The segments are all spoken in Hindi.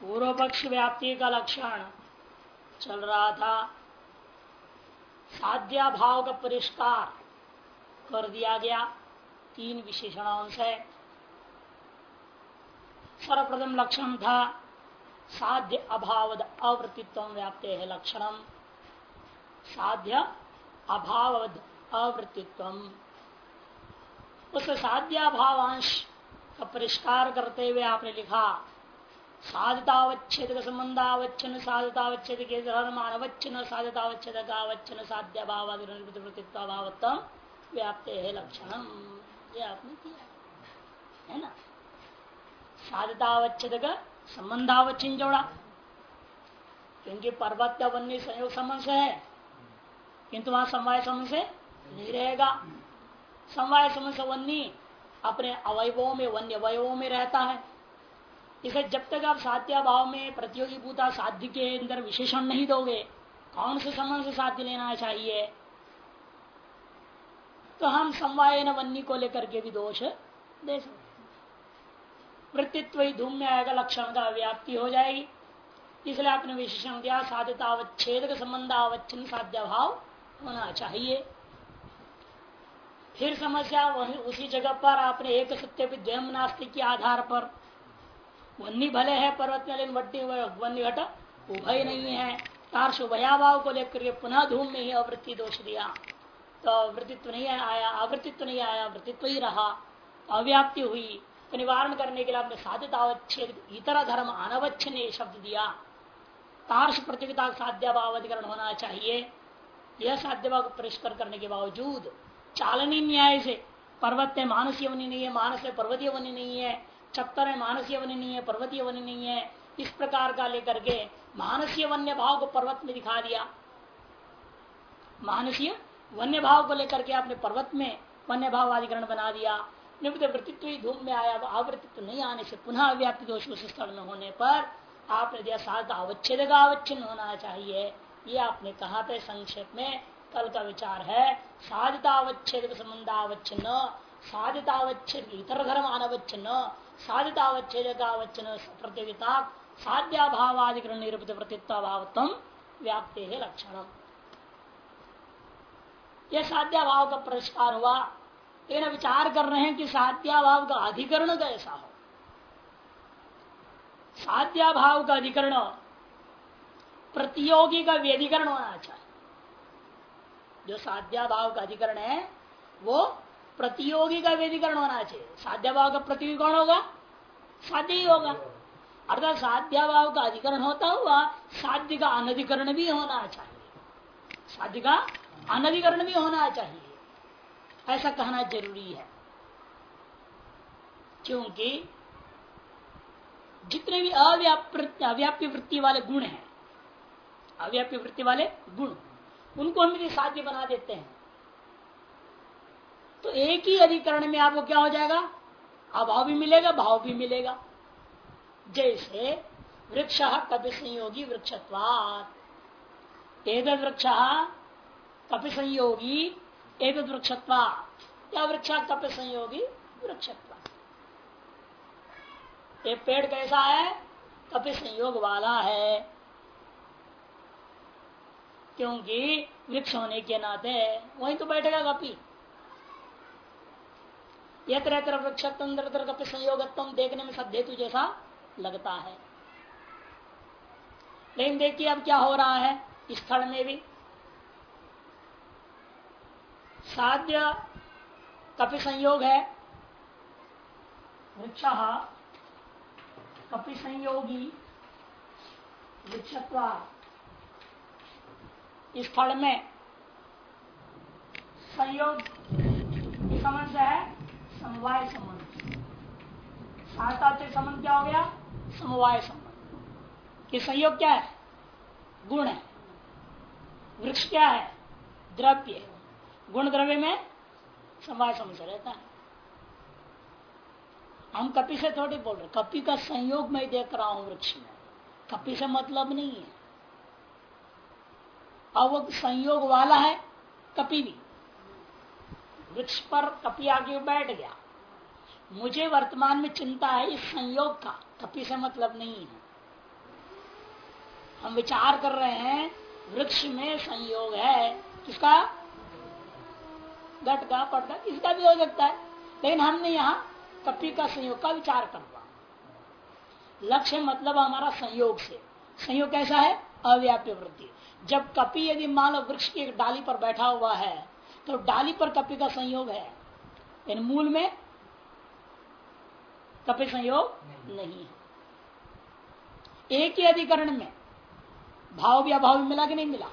पूर्व पक्ष व्याप्ति का लक्षण चल रहा था। साध्या भाव का परिष्कार कर दिया गया। तीन विशेषणों से सर्वप्रथम लक्षण था, साध्य अभाव अवृत्तित्व व्याप्त है लक्षणम। साध्य अभाव अवृत्तित्व। उस साध्याभावांश का परिष्कार करते हुए आपने लिखा साधतावच्छेद संबंधावच्छन साधतावच्छेद के धर्म अनवच्छन साधतावच्छेद का अवच्छन साध्य भाव भावत्म व्याप्त है लक्षणम ये आपने किया है। ना? साधतावच्छेद का संबंधावच्छिन्न जोड़ा। क्योंकि पर्वत वन्य संयोग संबंध से है। किंतु वहाँ समवाय संबंध से नहीं रहेगा। समवाय संबंध से वन्य अपने अवयवों में वन्य अवयवों में रहता है। इसे जब तक आप साध्या भाव में प्रतियोगी भूता साध्य के अंदर विशेषण नहीं दोगे, कौन से संबंध से साध्य लेना चाहिए? तो हम समवाय न वन्य को लेकर के भी दोष दे सकते वृत्तित्व ही धूम में आएगा लक्षण का व्याप्ति हो जाएगी। इसलिए आपने विशेषण दिया, साध्यतावच्छेद संबंध अवच्छन साध्य भाव होना चाहिए। फिर समस्या वही उसी जगह पर आपने एक सत्य द्वयम नास्तिक के आधार पर वन्नी भले है, पर्वत में, लेकिन वट्टी वन्य घट उभय नहीं है। तार्श उभयाभाव को लेकर के पुनः धूम में ही अवृत्ति दोष दिया। तो अवृत्तित्व नहीं आया आवृत्तित्व नहीं आया वृत्तित्व ही रहा। अव्याप्ति हुई। तो निवारण करने के लिए आपने साधित अवच्छेद, इतर धर्म अनवच्छन शब्द दिया। तार्श प्रतियोगिता साध्याभाव अधिकरण होना चाहिए। यह साध्यभाव को परिष्कार करने के बावजूद चालनी न्याय से, पर्वत में मानसीय वनी नहीं है, मानस में पर्वतीय वनी नहीं है। चक्कर में मानसीय वनी नहीं है पर्वतीय वनी नहीं है इस प्रकार का लेकर के मानसीय वन्य भाव को पर्वत में दिखा दिया। मानसीय वन्य भाव को लेकर के आपने पर्वत में वन्य भाव अधिकरण बना दिया। निवृत्त वृत्तित्व धूम में आया आवृत्तित्व नहीं आने से पुनः व्याप्ति दोष उस स्थल में होने पर आपने दिया साध अवच्छेद का अवच्छिन्न होना चाहिए। ये आपने कहा था, संक्षेप में कल का विचार है, साधितावच्छेद संबंधावच्छिन्न, साधितावच्छेद इतर धर्म अनवच्छिन्न साधितावच्छेद प्रतियोगिता साध्याभावाधिकरण निरूपित प्रतित्वाभावत्म व्याप्ते है लक्षण यह साध्याभाव का पुरस्कार हुआ लेकिन विचार कर रहे हैं कि साध्याभाव का अधिकरण कैसा हो। साध्याभाव का अधिकरण प्रतियोगी का व्यधिकरण होना चाहिए। जो साध्याभाव का अधिकरण है, वो प्रतियोगी का व्यधिकरण होना चाहिए साध्या भाव का प्रतियोगी कौन होगा? साध्य ही होगा. अर्थात साध्याभाव का अधिकरण होता हुआ साध्य का अनधिकरण भी होना चाहिए. साध्य का अनधिकरण भी होना चाहिए. ऐसा कहना ज़रूरी है. क्योंकि जितने भी अव्याप्य वृत्ति वाले गुण हैं अव्याप्य वृत्ति वाले गुण, उनको हम यदि साध्य बना देते हैं। तो एक ही अधिकरण में आपको क्या हो जाएगा? अभाव भी मिलेगा, भाव भी मिलेगा। जैसे वृक्ष कपि संयोगी वृक्षत्वात वृक्ष कपि संयोगी एक वृक्षत्वा या वृक्ष कपि संयोगी वृक्षत्वा ये पेड़ कैसा है? कपि संयोग वाला है। क्योंकि वृक्ष होने के नाते वहीं तो बैठेगा कपि यत्र यत्र वृक्षत्व कपि संयोगत्व देखने में सब हेतु जैसा लगता है। लेकिन देखिए अब क्या हो रहा है स्थल में भी। साध्य कपि संयोग है, वृक्ष कपि संयोगी वृक्षत्वा। स्थल में संयोग समझ है समवाय संबंध। सार्थात्य संबंध क्या हो गया? समवाय संबंध। ये संयोग क्या है? गुण है। वृक्ष क्या है? द्रव्य गुण द्रव्य में समवाय संबंध रहता है। हम कपि से थोड़ी बोल रहे कपि का संयोग में देख रहा हूँ वृक्ष में। कपि से मतलब नहीं है। अब वो संयोग वाला है, कपि भी। वृक्ष पर कपि आगे बैठ गया। मुझे वर्तमान में चिंता है इस संयोग का। कपि से मतलब नहीं है। हम विचार कर रहे हैं, वृक्ष में संयोग है। किसका? घट का, पट का इसका भी हो सकता है। लेकिन हमने यहाँ कपी का संयोग का विचार कर रहा लक्ष्य मतलब हमारा संयोग से। संयोग कैसा है? अव्याप्य वृद्धि। जब कपी यदि मान लो वृक्ष की एक डाली पर बैठा हुआ है तो डाली पर कपी का संयोग है। इन मूल में कपि संयोग नहीं। है। एक ही अधिकरण में भाव भी अभाव भी मिला कि नहीं मिला?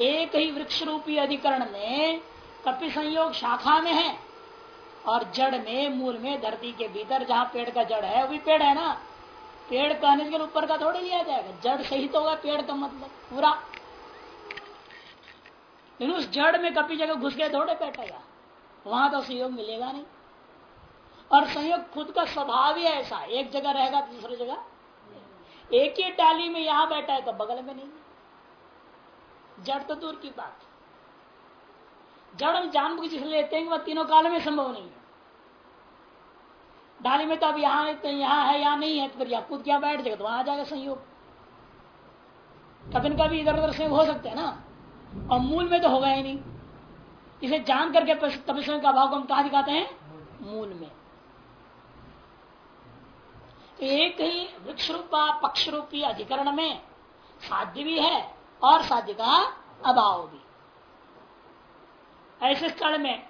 एक ही वृक्ष रूपी अधिकरण में कपि संयोग शाखा में है और जड़ में मूल में धरती के भीतर जहाँ पेड़ का जड़ है वो भी पेड़ है ना? पेड़ कहने के ऊपर का थोड़ी लिया जाएगा। जड़ सही तो होगा पेड़ का मतलब पूरा। लेकिन उस जड़ में कपी जगह घुस गए थोड़े बैठेगा। वहाँ तो संयोग मिलेगा नहीं। और संयोग खुद का स्वभाव ही ऐसा एक जगह रहेगा दूसरी जगह एक ही डाली में यहाँ बैठा है तो बगल में नहीं जड़ तो दूर की बात जड़ हम जानबूझ जिसे लेते हैं वह तीनों काल में संभव नहीं है। डाली में तो अब यहाँ तो यहाँ है, यहाँ नहीं है तो फिर यहाँ कूद क्या बैठ जाएगा? तो वहाँ आ जाएगा संयोग। कभी न कभी इधर उधर संयोग हो सकते हैं ना। और मूल में तो होगा ही नहीं। इसे जान करके तपस्या का भाव को हम कहा दिखाते हैं? मूल में। तो एक ही वृक्ष रूपा पक्ष रूपी अधिकरण में साध्य भी है और साध्य का अभाव भी। ऐसे स्थल में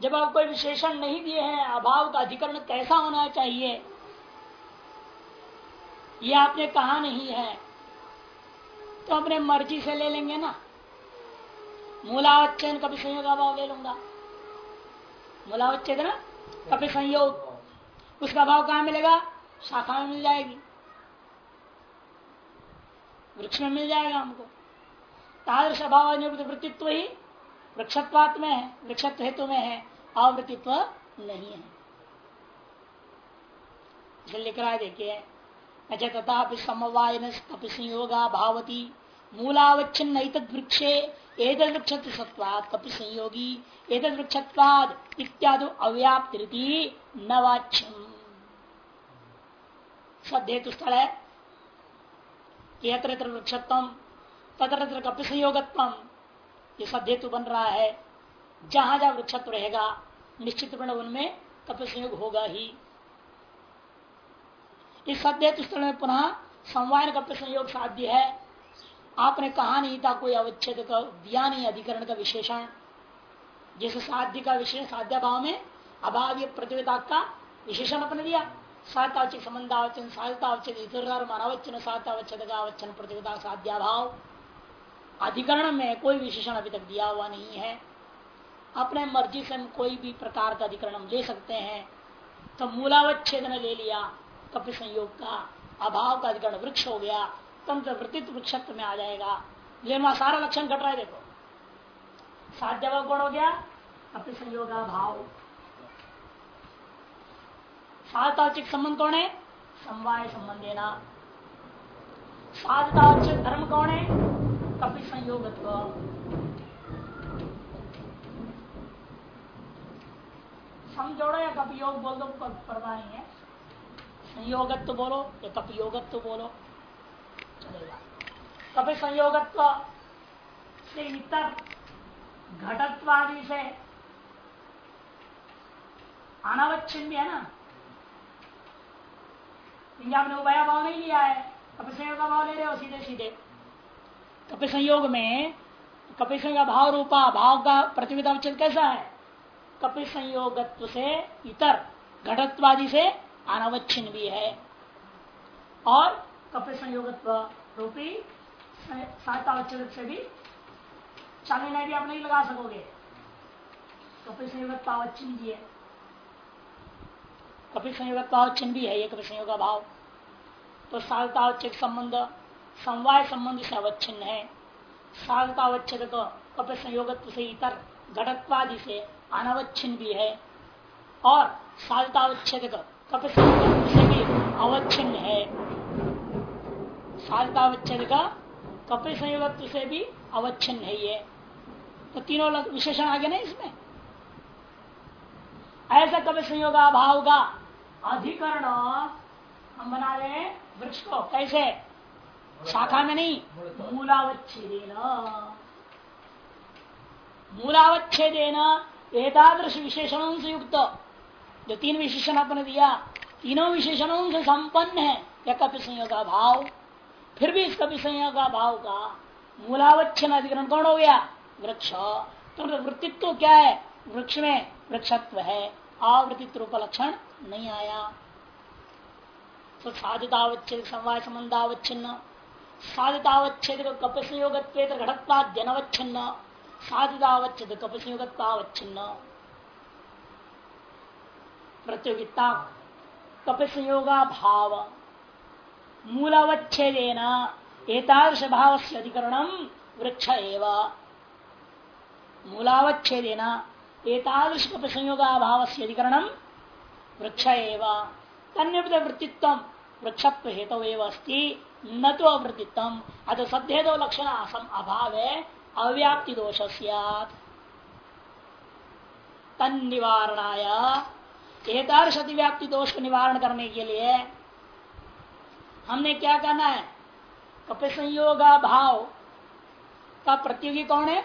जब आप कोई विशेषण नहीं दिए हैं, अभाव का अधिकरण कैसा होना चाहिए यह आपने कहा नहीं है। तो अपने मर्ज़ी से ले लेंगे ना। मूलावच्छेद कभी संयोग अभाव ले लूँगा। मूलावच्छेद ना, कभी संयोग। उसका भाव कहाँ मिलेगा? शाखा में मिल जाएगी। वृक्ष में मिल जाएगा हमको। तादृश अभाव वृत्तित्व ही वृक्षत्वात् में है, वृक्षत्व हेतु में है अवृत्तित्व नहीं है। रहा है देखिए तथा समवायन संयोगा भावती। मूलावच्छिन्न वृक्षे सत्वाद कपि संयोगी। इत्यादि अव्याप्त न वाच्यम। सद्धेतु स्थल है यत्र वृक्षत्व तत्र कपि संयोगत्व। ये बन रहा है, जहाँ जहाँ वृक्षत्व रहेगा निश्चित रूप उनमें कपि संयोग होगा ही। इस सद्धेतु स्थल में पुनः समवाय कप्य संयोग साध्य है। आपने कहा नहीं था कोई अवच्छेद का, दिया नहीं अधिकरण का विशेषण। जैसे साध्य का विशेष साध्य भाव में अभाव प्रतियोगिता का विशेषण अपने दिया। सातावचित संबंधावचन साधतावचन इतरवचन सातावच्छेद का अवच्छन प्रतियोगिता साध्या भाव अधिकरण में कोई विशेषण अभी तक दिया हुआ नहीं है। अपने मर्ज़ी से हम कोई भी प्रकार का अधिकरण हम ले सकते हैं। तो मूलावच्छेद ने ले लिया। कपि संयोग का अभाव का अधिकरण वृक्ष हो गया, तंत्र वृत्तित्व वृक्षत्व में आ जाएगा। लेकिन वहाँ सारा लक्षण घट रहा है, देखो। साध्य गुण हो गया? अपने संयोग भाव साधाचिक संबंध कौन है? समवाय संबंध देना साधतावचिक धर्म कौन है? कपि संयोग समझोड़ो या कपि योग बोल दो परवाह नहीं है। संयोगत्व बोलो, या कपि योगत्व बोलो चलेगा कभी संयोगत्व से इतर घटत्वादि से अनावच्छिन्न भी है ना? आपने उभया भाव नहीं लिया है। कपि संयोग का भाव ले रहे हो सीधे सीधे। कपि संयोग में कपि संयोग भाव रूपा, भाव का प्रतियोगिता कैसा है? कपि संयोगत्व से इतर घटत्वादि से अनावच्छिन्न भी है। और कपि संयोगत्व रूपी सहायतावच्छेद से भी चाली नहीं भी आप नहीं लगा सकोगे। कपि संयोगत्वावच्छिन्न भी है। कपि संयोगत्वावच्छिन्न भी है, ये कपि संयोग भाव। तो साधतावच्छेद संबंध, समवाय संबंध से अवच्छिन्न है। साधतावच्छेद तो कपि संयोगत्व से इतर घटत्वादि से अनवच्छिन्न भी है। और साधतावच्छेद से भी अवच्छिन्न है। साधतावच्छेद का कपि संयोग से भी अवच्छिन्न है ये। तो तीनों विशेषण आगे ना इसमें? ऐसा कपि संयोग भाव का अधिकरण हम बना रहे हैं वृक्ष को। कैसे? शाखा में नहीं मूलावच्छेदेन। मूलावच्छेदेन एकादश विशेषणों से युक्त। जो तीन विशेषण आपने दिया, तीनों विशेषणों से संपन्न है या कपि संयोग भाव, फिर भी इस कपि संयोग का भाव का मूलावच्छन अधिकरण कौन हो गया? वृक्ष। तो वृत्तित्व क्या है? वृक्ष में वृक्षत्व है। आवृत्तित्व रूप लक्षण नहीं आया। तो साधितावच्छेद समवाय संबंधावच्छिन्न। साधितावच्छेद कप संयोग घटत्वाद्यनवच्छिन्न। साधितावच्छेद कप संयोगत्वावच्छिन्न प्रतियोगिता कप संयोगा भाव मूलावच्छेदेन एतादृश भाव से अधिकरण वृक्ष एवं। मूलावच्छेदेन एतादृश संयोगाभाव से अधिकरण वृक्ष एवं। तन्यपित वृत्तित्व वृक्षत्व हेतु अस्ति, न तो अवृत्तित्व अतः सद्येदो लक्षण अभाव है अव्याप्ति दोष तन निवारणाय एतादृश अतिव्याप्ति दोष को निवारण करने के लिए हमने क्या करना है? कपि संयोगा भाव का प्रतियोगी कौन है?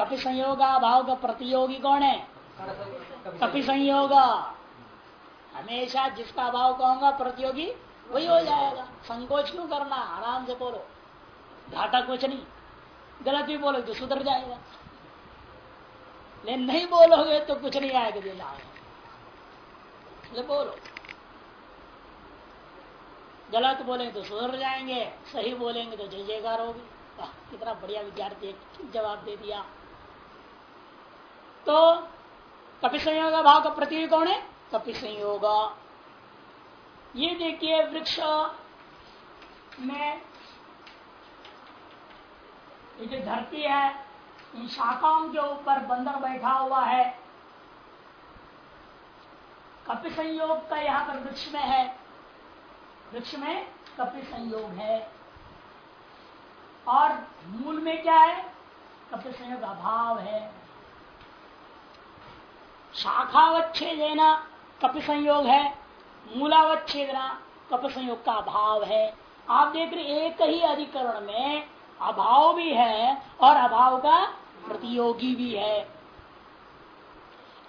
कपि संयोगा भाव का प्रतियोगी कौन है? कपि संयोग हमेशा जिसका भाव कहूँगा प्रतियोगी, वही हो जाएगा। संकोच क्यों करना? आराम से बोलो। घाटा कुछ नहीं। गलत भी बोलो तो सुधर जाएगा। नहीं बोलोगे तो कुछ नहीं आएगा दिन आएगा बोलो। गलत बोलेंगे तो सुधर जाएँगे, सही बोलेंगे तो जय जयकार होगी। कितना बढ़िया विद्यार्थी जवाब दे दिया। तो कपि संयोग भाव का प्रतीक कौन है? कपि संयोग ये देखिए, वृक्ष में ये जो धरती है इन शाखाओं के ऊपर बंदर बैठा हुआ है। कपि संयोग का यहाँ पर वृक्ष में है। वृक्ष में कपि संयोग है। और मूल में क्या है? कपि संयोग अभाव है। शाखावच्छेदना कपि संयोग है। मूलावच्छेदना कप संयोग का अभाव है। आप देख रहे एक ही अधिकरण में अभाव भी है और अभाव का प्रतियोगी भी है।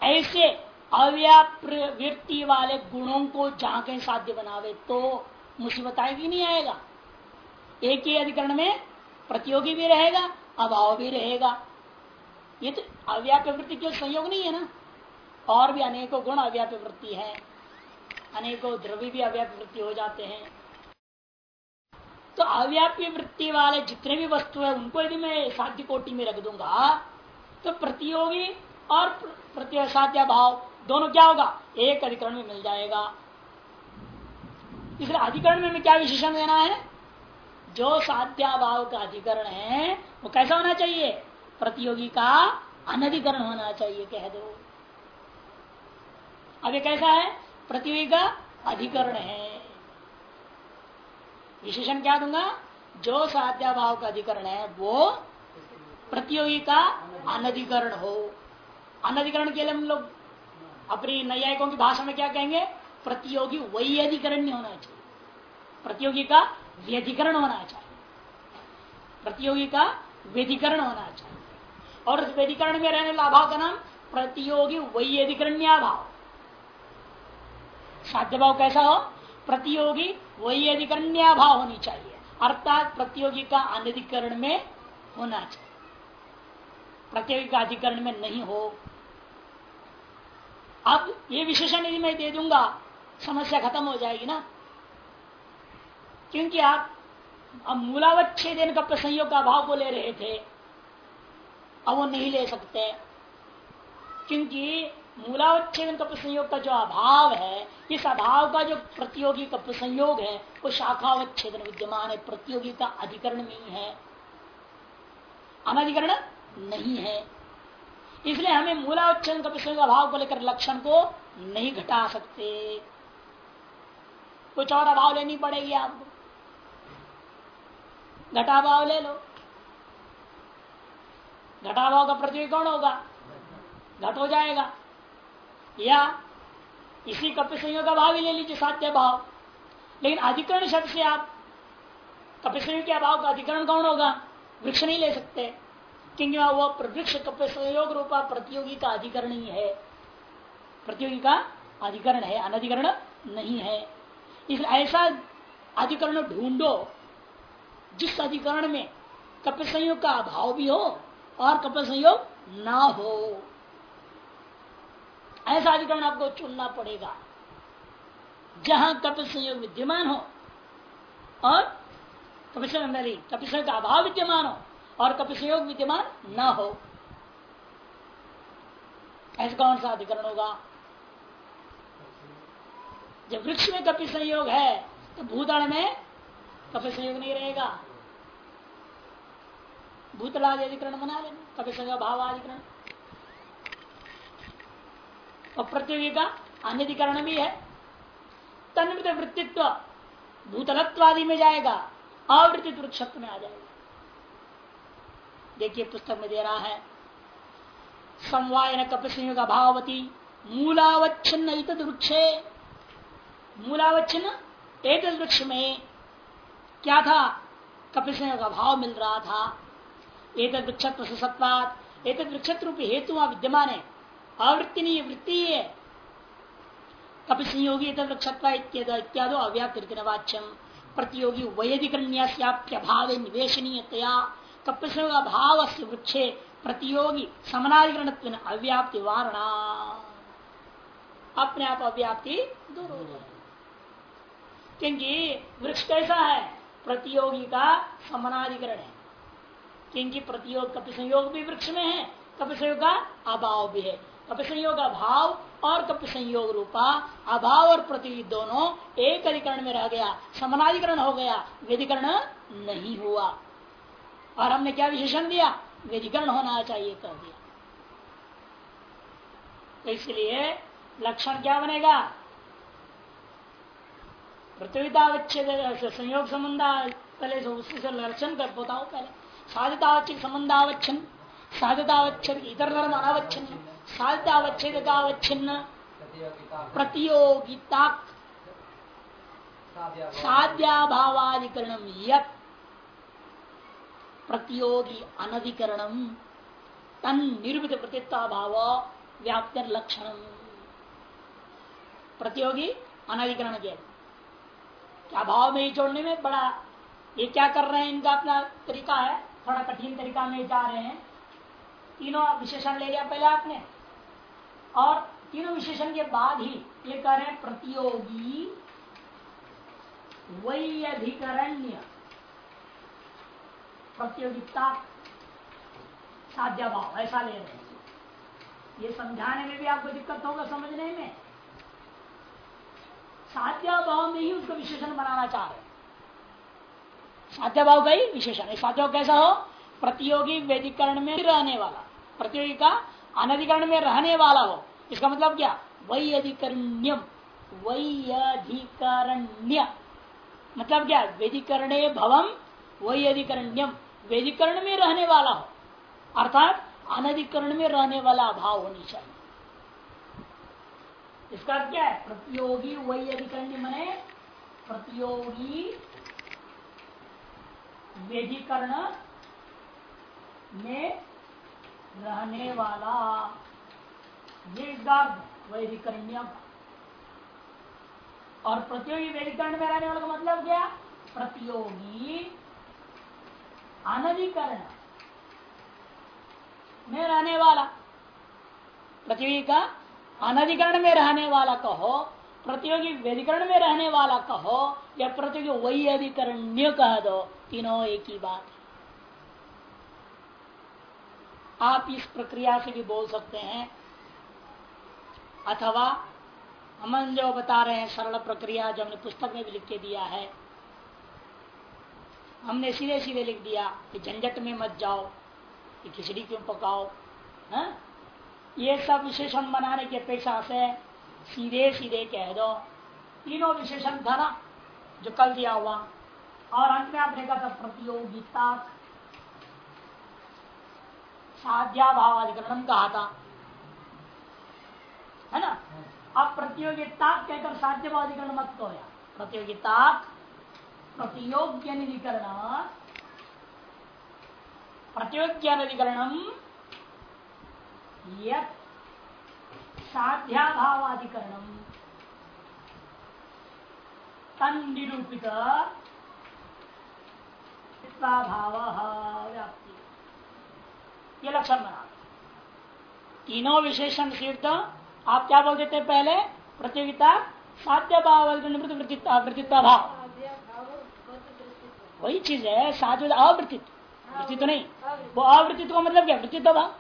ऐसे अव्यापृवृत्ति वाले गुणों को जहाँ कहीं साध्य बनावे तो मुसीबत आएगी नहीं आएगा। एक ही अधिकरण में प्रतियोगी भी रहेगा, अभाव भी रहेगा। ये तो अव्याप्य वृत्ति के संयोग नहीं है ना? और भी अनेकों गुण अव्याप्य वृत्ति है। अनेकों द्रव्य भी अव्याप्य वृत्ति हो जाते हैं। तो अव्याप्य वृत्ति वाले जितने भी वस्तु है, उनको यदि मैं साध्य कोटि में रख दूँगा तो प्रतियोगी और प्रतिसाध्य भाव, दोनों क्या होगा? एक अधिकरण में मिल जाएगा। इसलिए अधिकरण में क्या विशेषण देना है? जो साध्या भाव का अधिकरण है, वो कैसा होना चाहिए? प्रतियोगी का अनधिकरण होना चाहिए, कह दो। अब ये कैसा है? प्रतियोगी का अधिकरण है। विशेषण क्या दूँगा? जो साध्या भाव का अधिकरण है, वो प्रतियोगी का अनधिकरण हो। अनधिकरण के लिए हम लोग अपनी न्यायिकों की भाषा में क्या कहेंगे? प्रतियोगी वही अधिकरण नहीं होना चाहिए। प्रतियोगी का व्यधिकरण होना चाहिए। प्रतियोगी का व्यधिकरण होना चाहिए। और उस व्यधिकरण में रहने वाला अभाव का नाम प्रतियोगी वही अधिकरण्या भाव साध्य भाव कैसा हो? प्रतियोगी वही अधिकरण्या भाव होनी चाहिए। अर्थात प्रतियोगी का अनधिकरण में होना चाहिए। प्रतियोगी का अधिकरण में नहीं हो। अब ये विशेषण यदि मैं दे दूँगा, समस्या खत्म हो जाएगी ना। क्योंकि आप अब मूलावच्छेदन का प्रसंयोग का भाव को ले रहे थे, अब वो नहीं ले सकते। क्योंकि मूलावच्छेदन का प्रसंयोग का जो अभाव है, इस अभाव का जो प्रतियोगी का संयोग है, वो शाखावच्छेदन विद्यमान है। प्रतियोगी का अधिकरण नहीं है। अनधिकरण नहीं है। इसलिए हमें मूलावच्छेदन का प्रसंग अभाव को लेकर लक्षण को नहीं घटा सकते। कुछ और अभाव लेनी पड़ेगी आपको। घटाभाव ले लो। घटाभाव का प्रतियोगी कौन होगा? घट हो जाएगा। या इसी कप्य संयोग का भाव ही ले लीजिए साध्य भाव। लेकिन अधिकरण शब्द से आप कप्य संयोग के अभाव का अधिकरण कौन होगा? वृक्ष नहीं ले सकते। क्योंकि वह वृक्ष कप्य संयोग रूपा प्रतियोगी का अधिकरण ही है। प्रतियोगी का अधिकरण है, अनधिकरण नहीं है। इसलिए ऐसा अधिकरण ढूंढो, जिस अधिकरण में कप्य संयोग का अभाव भी हो और कप्य संयोग ना हो। ऐसा अधिकरण आपको चुनना पड़ेगा? जहाँ कपिल संयोग विद्यमान हो और मेरी कपिल संयोग का अभाव विद्यमान हो और कपिल संयोग विद्यमान न हो। ऐसा कौन सा अधिकरण होगा? जब वृक्ष में कपि संयोग है तो भूतल में कपिल संयोग नहीं रहेगा। भूतलाद अधिकरण बना लेना कपिल संयोग भाव अधिकरण और प्रतियोगी का अन्यधिकरण भी है। तन्मृत वृत्तित्व भूतलत्वादि में जाएगा, आवृत्ति वृक्षत्व में आ जाएगा। देखिए पुस्तक में दे रहा है संवायन कप संयोग अभावती मूलावच्छिन्न वृक्षे मूलावच्छिन्न एक वृक्ष में क्या था? कपिल का भाव मिल रहा था। एक वृक्षत्व सत्वात एक वृक्षत्व रूपी हेतु विद्यमान है। आवृत्ति नहीं वृत्ति है। कपि संयोगी इत्यादि अव्याप्त वाच्यम प्रतियोगी वैधिकरण्याप्यभाव निवेशनीयतया कपिल भाव से वृक्षे प्रतियोगी समनाधिकरण अव्याप्ति वारणा अपने आप अव्याप्ति दूर हो जाए। क्योंकि वृक्ष कैसा है? प्रतियोगी का समनाधिकरण है। क्योंकि प्रतियोग कपि संयोग भी वृक्ष में है कपि संयोग का अभाव भी है। कपि संयोग अभाव और कपि संयोग रूपा अभाव और प्रति दोनों एक अधिकरण में रह गया, समानाधिकरण हो गया वेदिकरण नहीं हुआ। और हमने क्या विशेषण दिया? वेदिकरण होना चाहिए कर दिया। तो इसलिए लक्षण क्या बनेगा? प्रतियोगितावच्छेद संयोग संबंध, पहले उससे लक्षण कर, बताओ पहले। साधितावच्छेद संबंधावच्छन साधितावच्छेद इतर धर्म अनावच्छन साध्यावच्छेद प्रतियोगिता। प्रतियोगी अनधिकरण तन निर्मित प्रतित्वाभाव व्याप्त लक्षण प्रतियोगी अनधिकरण के। क्या भाव में ही जोड़ने में बड़ा, ये क्या कर रहे हैं? इनका अपना तरीका है, थोड़ा कठिन तरीका में जा रहे हैं। तीनों विशेषण ले लिया पहले आपने। और तीनों विशेषण के बाद ही ये कह रहे हैं प्रतियोगी वैधिकरण्य प्रतियोगिता साध्या भाव ऐसा ले रहे हैं। ये समझाने में भी आपको दिक्कत होगा समझने में। साध्या भाव में ही उसको विशेषण बनाना चाह रहे साध्या भाव का ही विशेषण साध्या कैसा हो? प्रतियोगी वेदिकरण में रहने वाला। प्रतियोगी का अनधिकरण में रहने वाला हो इसका मतलब क्या? वही अधिकरण्यम वही अधिकरण्य मतलब क्या? वेदिकरणे भवम वही अधिकरण्यम वेदिकरण में रहने वाला हो अर्थात अनधिकरण में रहने वाला अभाव होनी चाहिए। इसका क्या है? प्रतियोगी वही अधिकरण मने प्रतियोगी वेदिकरण में रहने वाला। ये वैधिकरण्य और प्रतियोगी वैधिकरण में रहने वाला का मतलब क्या? प्रतियोगी अनधिकरण में रहने वाला। प्रतियोगी का अनधिकरण में रहने वाला कहो, प्रतियोगी वेदिकरण में रहने वाला कहो, या प्रतियोगी वही अधिकरण्य कह दो, तीनों एक ही बात आप इस प्रक्रिया से भी बोल सकते हैं। अथवा हम जो बता रहे हैं, सरल प्रक्रिया जो हमने पुस्तक में भी लिख के दिया है, हमने सीधे सीधे लिख दिया कि झंझट में मत जाओ, कि खिचड़ी क्यों पकाओ, है? ये सब विशेषण बनाने की अपेक्षा से सीधे सीधे कह दो। तीनों विशेषण था ना जो कल दिया हुआ। और अंत में आपने कहा था प्रतियोगिता साध्या भाव अधिकरण कहा था है। ना अब प्रतियोगिता कहकर साध्यवाधिकरण मत को प्रतियोगिता प्रतियोग्य निधिकरण प्रतियोग्य निधिकरण साध्याभावाधिकरण। तन निरूपित भाव व्याप्ति। ये लक्षण बना तीनों विशेषण सिद्ध आप क्या बोल देते पहले? प्रतियोगिता साध्य भाव वृत्तित्व भाव। वही चीज़ है, साध्य अवृत्तित्व वृत्ति तो नहीं। वो अवृत्तित्व का मतलब क्या? वृत्तित्व भाव।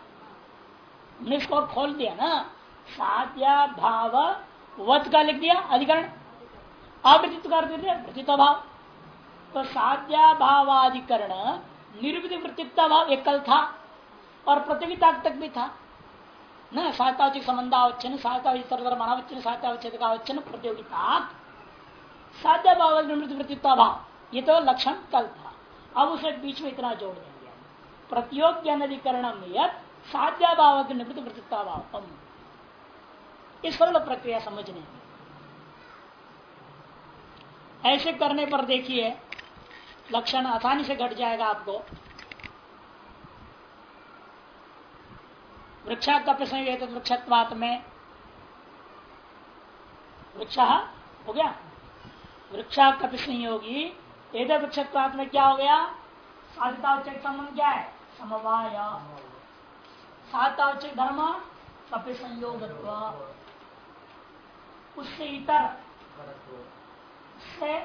हमने इसको खोल दिया ना। साध्य भाव वध का लिख दिया, अधिकरण। अवृत्तित्व का वृत्तित्व भाव। तो साध्या भावाधिकरण निर्वृति वृत्तित्व भाव एकल था। और प्रतियोगिता तक भी था। न सातावचिक संबंधावचन सातावचन मानवचन सातावचन का वचन प्रतियोगिता। साध्या भाव ये तो लक्षण कल था। अब उसे बीच में इतना जोड़ देंगे प्रतियोग्य अनधिकरण साध्या भाव निवृत्त वृत्तित्व भाव इस सरल प्रक्रिया समझने ऐसे करने पर देखिए, लक्षण आसानी से घट जाएगा आपको। वृक्षा का प्रसंग तो वृक्षत्वात में वृक्ष हो गया? वृक्षा कपि संयोगी एक वृक्षत्वात में क्या हो गया? साधितावचक संबंध क्या है? समवाय। सातावचक धर्म कपि संयोग उससे इतर से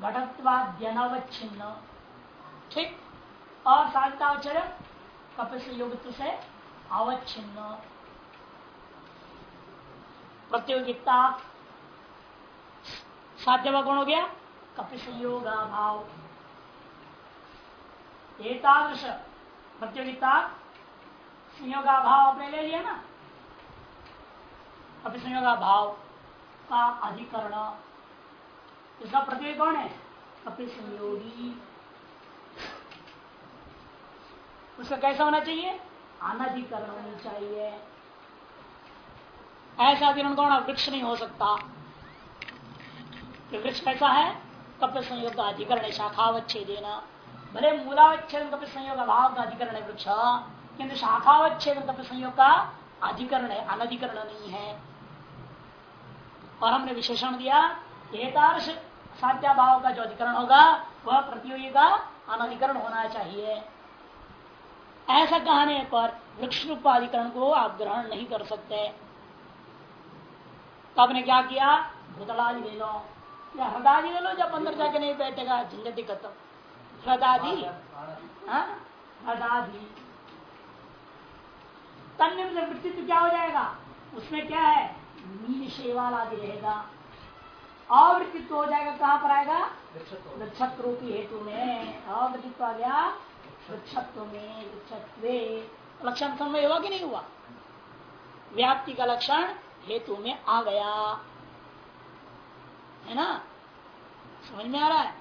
घटत्वाद्यनवच्छिन्न। ठीक? और साधितावचर संयोग से अवच्छिन्न प्रतियोगिता साध्य कौन हो गया? कपिल संयोग भाव एकादश प्रतियोगिता संयोगा भाव आपने ले लिया ना? कपिल संयोगा भाव का अधिकरण। इसका प्रतियोगी कौन है? कपिल संयोगी उसका कैसा होना चाहिए? अनधिकरण होनी चाहिए। ऐसा अधिकरण कौन वृक्ष नहीं हो सकता। वृक्ष कैसा है? कपिल संयोग का अधिकरण शाखावच्छेद देना भले मूलावच्छेद कपिल संयोग अभाव का अधिकरण है वृक्ष, किंतु शाखावच्छेद कपिल संयोग का अधिकरण है, अनधिकरण नहीं है। और हमने विशेषण दिया, एकादश साध्या भाव का जो अधिकरण होगा, वह प्रतियोगी का अनधिकरण होना चाहिए। ऐसा कहने पर वृक्ष रूपाधिकरण को आप ग्रहण नहीं कर सकते। तो आपने क्या किया? भूतलादि ले लो। या हृदादि ले लो जब अंदर जाके नहीं बैठेगा झंझटी खत्म। हृदादि हाँ? तन्य वृत्तित्व क्या हो जाएगा? उसमें क्या है? नील शेवाल आदि रहेगा। अवृत्तित्व हो जाएगा कहाँ पर आएगा? नक्षत्र। रूपी हेतु में। अवृत्तित्व आ गया वृक्षत्व में हुआ कि नहीं हुआ। व्याप्ति का लक्षण हेतु में आ गया। है ना? समझ में आ रहा है?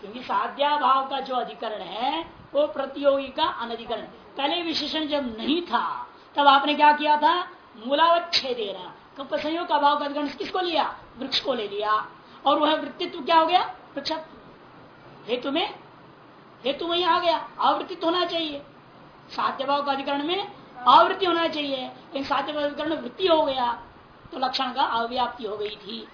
क्योंकि साध्या भाव का जो अधिकरण है, वो प्रतियोगी का अनधिकरण। पहले विशेषण जब नहीं था, तब आपने क्या किया था? मूलावच्छेद देना कब संयोग का भाव का अधिकरण किसको लिया? वृक्ष को ले लिया। और वह वृत्तित्व क्या हो गया? वृक्ष हेतु में हेतु वही आ गया। आवृत्ति होना चाहिए। साध्य भाव का अधिकरण में आवृत्ति होना चाहिए। लेकिन साध्य भाव अधिकरण वृत्ति हो गया तो लक्षण का अव्याप्ति हो गई थी।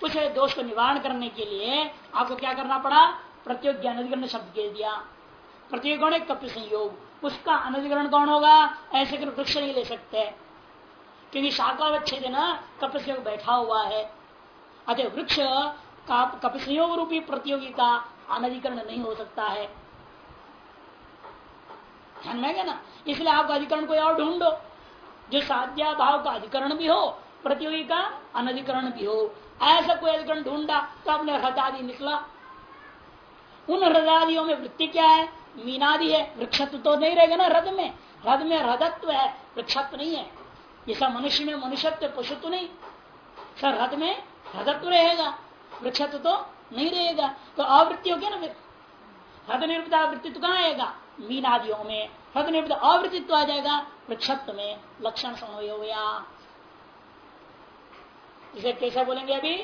कुछ दोष को निवारण करने के लिए आपको क्या करना पड़ा? प्रत्योग अनधिकरण शब्द कह दिया। प्रतियोगण कप्य संयोग। उसका अनधिकरण कौन होगा? ऐसे कर वृक्ष नहीं ले सकते। क्योंकि शाखावच्छेद न कप्य संयोग बैठा हुआ है। अतः वृक्ष का कप्य संयोग रूपी प्रतियोगी का अनधिकरण नहीं हो सकता है। ध्यान में ना? इसलिए आपका अधिकरण कोई और ढूंढो। जो साध्या भाव का अधिकरण भी हो, प्रतियोगी का अनधिकरण भी हो। ऐसा कोई अधिकरण ढूंढा तो आपने हृदादि निकला। उन हृदादियों में वृत्ति क्या है? मीनादि है। वृक्षत्व तो नहीं रहेगा ना रथ में। रथ में रथत्व है, वृक्षत्व नहीं है। जैसा मनुष्य में मनुष्यत्व, पशुत्व नहीं। सर रथ में रथत्व रहेगा। वृक्षत्व तो नहीं रहेगा। तो आवृत्ति हो गया ना फिर? हद निर्मित वृत्ति तो कहाँ आएगा? मीन आदियों में। फग अवृत्तित्व आ जाएगा वृक्षत्व में, लक्षण समय हो गया इसे कैसे बोलेंगे अभी?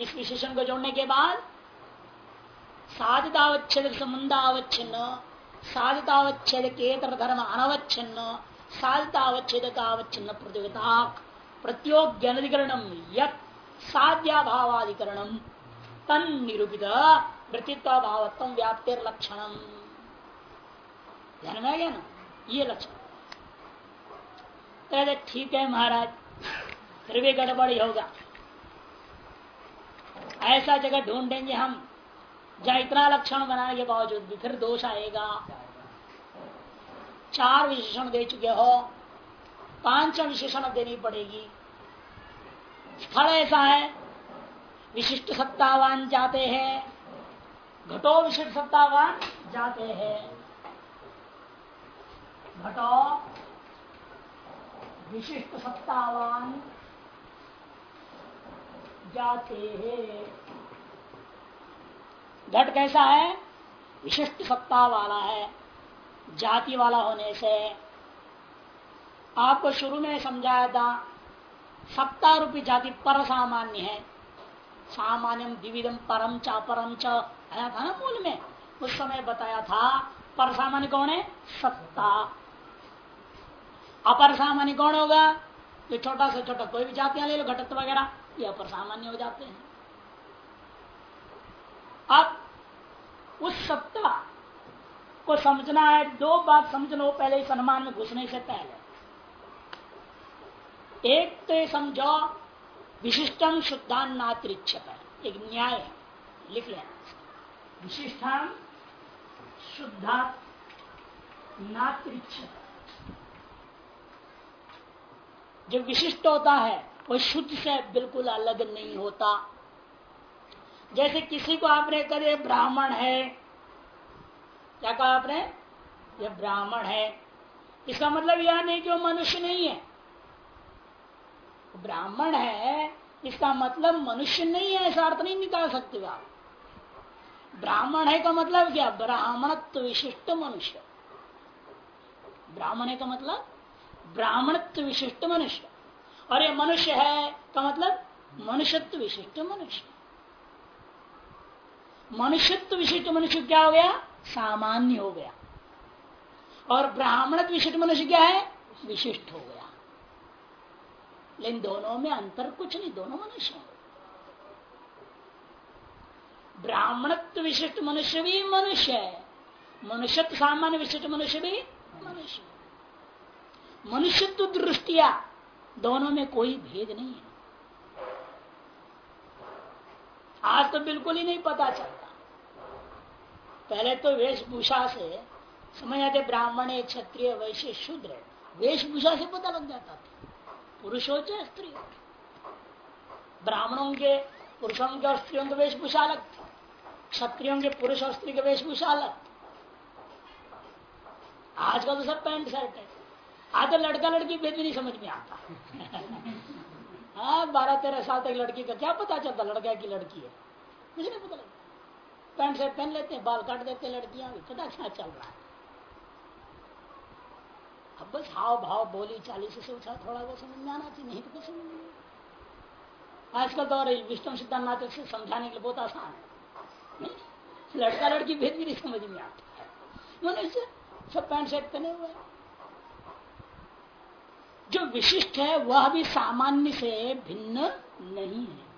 इस विशेषण को जोड़ने के बाद, साधितावच्छेद संबंधावच्छिन्न साधितावच्छेद केतर धर्म अनवच्छिन्न साधितावच्छेद का अवच्छिन्न प्रतियोगिता यत साध्याभावाधिकरणम तन निरूपित वृत्तित्व व्याप्तिर लक्षणम ध्यान में आ गया ना? ये लक्षण। कहते ठीक है महाराज, फिर भी गड़बड़ी होगा। ऐसा जगह ढूंढेंगे हम, जहाँ इतना लक्षण बनाने के बावजूद भी फिर दोष आएगा। चार विशेषण दे चुके हो, पाँच विशेषण देनी पड़ेगी। स्थल ऐसा है विशिष्ट सत्तावान जाते हैं। घटो विशिष्ट सत्तावान जाते हैं। घटो विशिष्ट सत्तावान जाते हैं। घट कैसा है? विशिष्ट सत्ता वाला है। जाति वाला होने से। आपको शुरू में समझाया था सत्ता रूपी जाति पर सामान्य है। सामान्य दिविदम परम च परम च। आया था ना मूल में? उस समय बताया था, पर सामान्य कौन है? सत्ता। अपर सामान्य कौन होगा? जो छोटा से छोटा कोई भी जातियाँ ले लो घटत्व वगैरह, ये अपर सामान्य हो जाते हैं। अब उस सत्ता को समझना है, दो बात समझ लो पहले इस अनुमान में घुसने से पहले। एक तो समझो विशिष्टम शुद्धान नात्रिक्षत एक न्याय है। लिख लेना विशिष्टान शुद्धा नात्रिक्षत जो विशिष्ट होता है वो शुद्ध से बिल्कुल अलग नहीं होता। जैसे किसी को आपने कहे ब्राह्मण है। क्या कहा आपने? ये ब्राह्मण है। इसका मतलब यह नहीं कि वो मनुष्य नहीं है। ब्राह्मण है, इसका मतलब मनुष्य नहीं है, ऐसा अर्थ नहीं निकाल सकते आप। ब्राह्मण है का मतलब क्या? ब्राह्मणत्व विशिष्ट मनुष्य। ब्राह्मण है का मतलब? ब्राह्मणत्व विशिष्ट मनुष्य। और ये मनुष्य है का मतलब? मनुष्यत्व विशिष्ट मनुष्य। मनुष्यत्व विशिष्ट मनुष्य क्या हो गया? सामान्य हो गया। और ब्राह्मण विशिष्ट मनुष्य क्या है? विशिष्ट हो गया। लेकिन दोनों में अंतर कुछ नहीं, दोनों मनुष्य ब्राह्मणत्व विशिष्ट मनुष्य भी मनुष्य है। मनुष्यत्व सामान्य विशिष्ट मनुष्य भी मनुष्य मनुष्यत्व दृष्टिया, दोनों में कोई भेद नहीं है। आज तो बिल्कुल ही नहीं पता चलता। पहले तो वेशभूषा से समझ आते ब्राह्मण क्षत्रिय वैश्य शूद्र। वेशभूषा से पता लग जाता था। पुरुष हो चाहे स्त्री ब्राह्मणों के पुरुषों के और स्त्रियों के वेशभूषा अलग था। क्षत्रियों के पुरुष और स्त्री के वेशभूषा अलग आजकल तो सब पैंट शर्ट है। आज तो लड़का लड़की भेद भी नहीं समझ में आता। हाँ बारह, तेरह साल तक लड़की का क्या पता चलता, लड़का की लड़की है। कुछ नहीं पता लगता। पैंट शर्ट पहन लेते हैं, बाल काट देते हैं लड़कियाँ क्या चल रहा है। अब बस हाव भाव बोली चालीस से सोचा थोड़ा बहुत समझ में आना चाहिए, नहीं तो कुछ समझ नहीं आजकल तो और विष्णु सिद्धांत से समझाने के लिए बहुत आसान है लड़का लड़की भेद भी नहीं समझ में आता मनुष्य सब पैंट शर्ट पहने हुए जो विशिष्ट है, वह भी सामान्य से भिन्न नहीं है।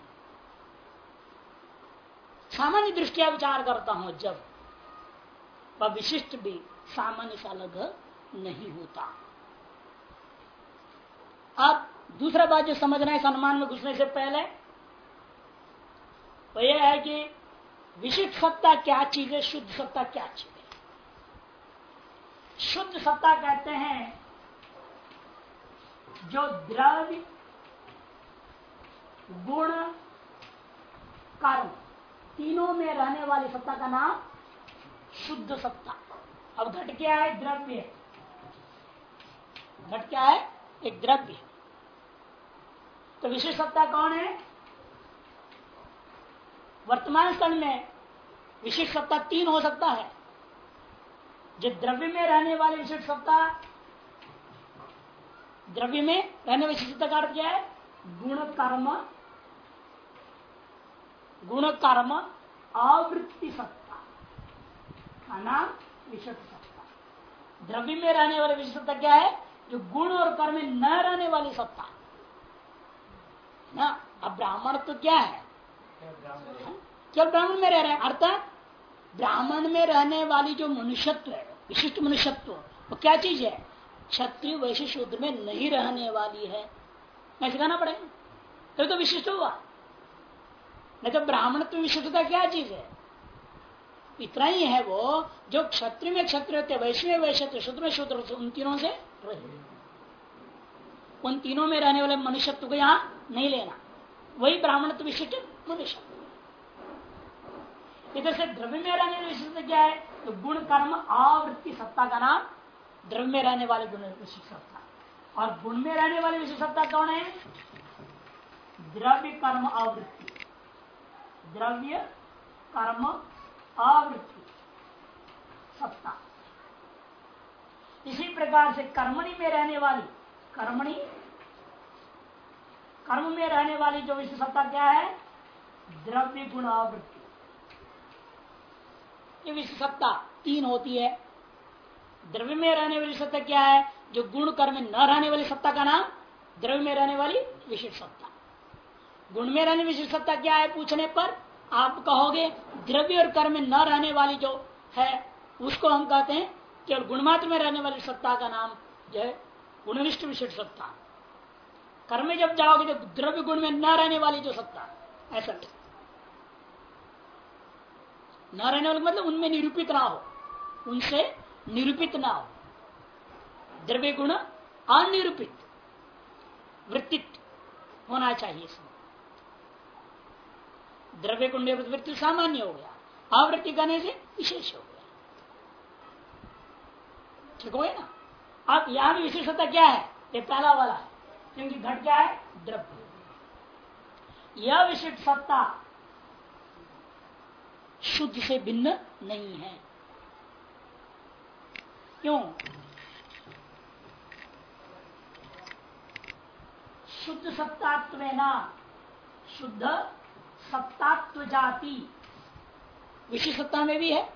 सामान्य दृष्टिया विचार करता हूँ जब, वह विशिष्ट भी सामान्य से अलग नहीं होता। अब दूसरा बात जो समझना है अनुमान में घुसने से पहले, वो यह है कि विशिष्ट सत्ता क्या चीज़ है, शुद्ध सत्ता क्या चीज़ है? शुद्ध सत्ता कहते हैं, जो द्रव्य, गुण, कर्म, तीनों में रहने वाली सत्ता का नाम शुद्ध सत्ता। अब घट क्या है द्रव्य। घट क्या है? एक द्रव्य तो विशेष सत्ता कौन है? वर्तमान स्थल में विशेष सत्ता तीन हो सकता है। जो द्रव्य में रहने वाले विशेष सत्ता द्रव्य में रहने वाली विशिष्ट का अर्थ क्या है? गुण कर्म गुण कर्म आवृत्ति सत्ता का नाम विशेष सत्ता द्रव्य में रहने वाले विशिष्ट सत्ता क्या है? जो गुण और कर्म में न रहने वाली सत्ता। ना ब्राह्मण तो क्या है? केवल ब्राह्मण में रह रहे हैं? अर्थात, ब्राह्मण में रहने वाली जो मनुष्यत्व है, विशिष्ट मनुष्यत्व, वो क्या चीज़ है? क्षत्रिय वैश्य शूद्र में नहीं रहने वाली है। मैं सिखाना पड़ेगा? तभी तो विशिष्ट हुआ। नहीं तो ब्राह्मण तो विशिष्टता क्या चीज़ है? इतना ही है वो, जो क्षत्रिय में क्षत्रिय होते वैश्य में वैश्य शूद्र में शूद्र उन तीनों से रहे उन तीनों में रहने वाले मनुष्यत्व को यहाँ नहीं लेना। वही ब्राह्मण तो विशिष्ट मनुष्य। इधर से द्रव्य में रहने वाले विशिष्ट क्या है? तो गुण, कर्म, आवृत्ति सत्ता का नाम द्रव्य में रहने वाले गुण विशिष्ट सत्ता। और गुण में रहने वाली विशिष्ट सत्ता कौन है? द्रव्य, कर्म, आवृत्ति। द्रव्य, कर्म, आवृत्ति सत्ता। इसी प्रकार से कर्मणि में रहने वाली, कर्मणि, कर्म में रहने वाली जो विशिष्ट सत्ता क्या है? द्रव्य गुण आवृत्ति ये विशिष्ट सत्ता तीन होती है। द्रव्य में रहने वाली सत्ता क्या है? जो गुण कर्म में न रहने वाली सत्ता का नाम द्रव्य में रहने वाली विशिष्ट सत्ता। गुण में रहने विशिष्ट सत्ता क्या है? पूछने पर आप कहोगे, द्रव्य और कर्म में न रहने वाली जो है, उसको हम कहते हैं केवल गुणमात्र में रहने वाली सत्ता का नाम जो है, गुणनिष्ठ विशिष्ट सत्ता। कर्म में जब जाओगे तो द्रव्य गुण में न रहने वाली जो सत्ता, ऐसा न रहने वाले मतलब उनमें निरूपित ना हो, उनसे निरूपित ना हो। द्रव्य गुण अनिरूपित, वृत्तित होना चाहिए इसमें। द्रव्य गुण वृत्ति सामान्य हो गया, आवृत्ति करने से विशेष हो गया। ठीक हो गया ना? अब यहाँ भी विशेषता क्या है? ये पहला वाला है। क्योंकि घट क्या है? द्रव्य। यह विशिष्ट सत्ता शुद्ध से भिन्न नहीं है। क्यों? शुद्ध सत्तात्व ना शुद्ध सत्तात्व जाति विशिष्ट सत्ता में भी है।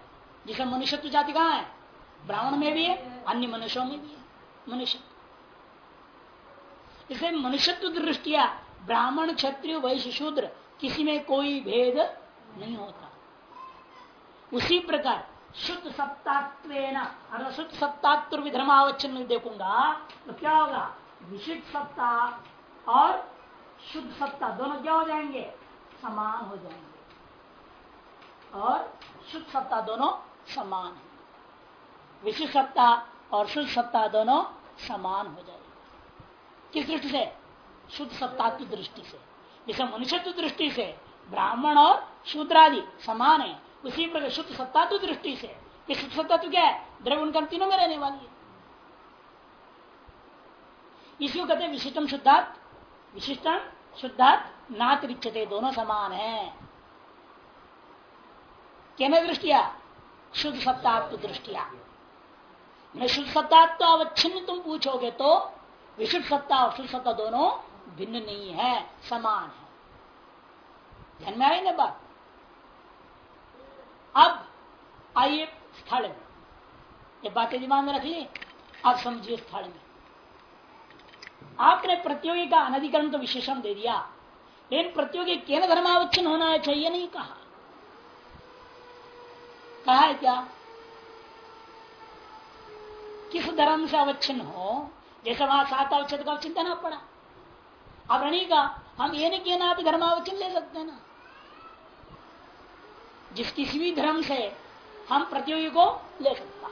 जिसका मनुष्यत्व जाति कहाँ है? ब्राह्मण में भी है, अन्य मनुष्यों में भी है। मनुष्य। इसे मनुष्यत्व दृष्टिया ब्राह्मण, क्षत्रिय, वैश्य, शूद्र, किसी में कोई भेद नहीं होता। उसी प्रकार शुद्ध सत्तात्व अगर शुद्ध सत्तात्व विधर्मावचन देखूँगा तो क्या होगा? विशिष्ट सत्ता और शुद्ध सत्ता दोनों क्या हो जाएँगे? समान हो जाएँगे। और शुद्ध सत्ता दोनों समान है। विशिष्ट सत्ता और शुद्ध सत्ता दोनों समान हो जाएगी। किस दृष्टि से? शुद्ध सत्तात्व दृष्टि से। जैसे मनुष्यत्व दृष्टि से, ब्राह्मण और शूद्रादि समान है, उसी प्रकार शुद्ध सत्तात्व दृष्टि से। ये शुद्ध सत्तात्व क्या है? द्रव्य उनका तीनों में रहने वाली है। इसको कहते हैं विशिष्टम शुद्धात् विशिष्टम शुद्धात् नातिरिच्यते, दोनों समान है। क्या दृष्टिया? शुद्ध सत्तात्व दृष्टिया। शुद्ध सत्तात्व अवच्छिन्न तुम पूछोगे तो विशुद्ध सत्ता और शुद्ध सत्ता दोनों भिन्न नहीं है, समान है। ध्यान में आई ना बात? अब आइए स्थल में। ये बातें दिमाग में रख ली? आप समझिए स्थल में। आपने प्रतियोगी का अनधिकरण तो विशेषण दे दिया। लेकिन प्रतियोगी केन धर्मावचन होना चाहिए नहीं कहा? कहा है क्या? किस धर्म से अवच्छिन्न हो? जैसे वहाँ सात अवच्छेद का चिंता ना पड़ा। अब रणी का, हम ये नहीं कहना आप धर्मावचन ले सकते ना। जिस किसी भी धर्म से हम प्रतियोगी को ले सकता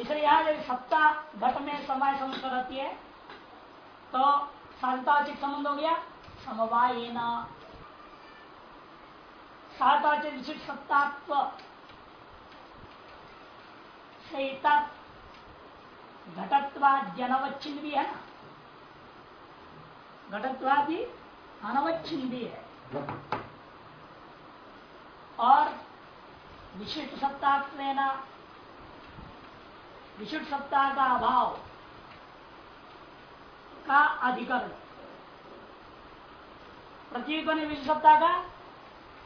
इसलिए जब सत्ता घट में समय संस्कार रहती है तो साताचित संबंध हो गया समवाय साताचित विशिष्ट सत्तात्व सहिता घटत्वाद अनवच्छिन्न भी है ना? घटत्वादि अनवच्छिन्न भी है। और विशिष्ट सत्तात्व विशिष्ट सत्ता का अभाव का अधिकरण। प्रतियोगी ने विशिष्ट सत्ता का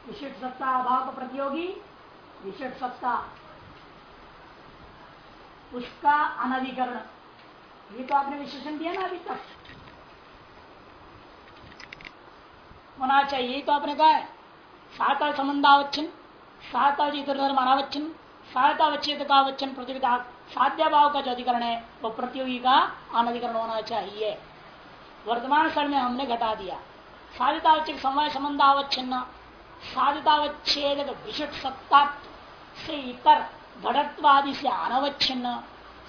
विशिष्ट सत्ता अभाव का प्रतियोगी विशिष्ट सत्ता उसका अनधिकरण। ये तो आपने विशेषण दिया ना अभी तक। होना चाहिए तो आपने कहा है। साता संबंधावच्छन साता इतर धर्म अनावच्छन सातावच्छेद का वचन प्रतियोगिता साध्या भाव का जो अधिकरण है, वो प्रतियोगी का अनधिकरण होना चाहिए। वर्तमान स्थल में हमने घटा दिया। साधितावच्छेद समय संबंधावच्छिन्न साधितावच्छेद विशिष्ट सत्ता से इतर घटत्वादि से अनवच्छिन्न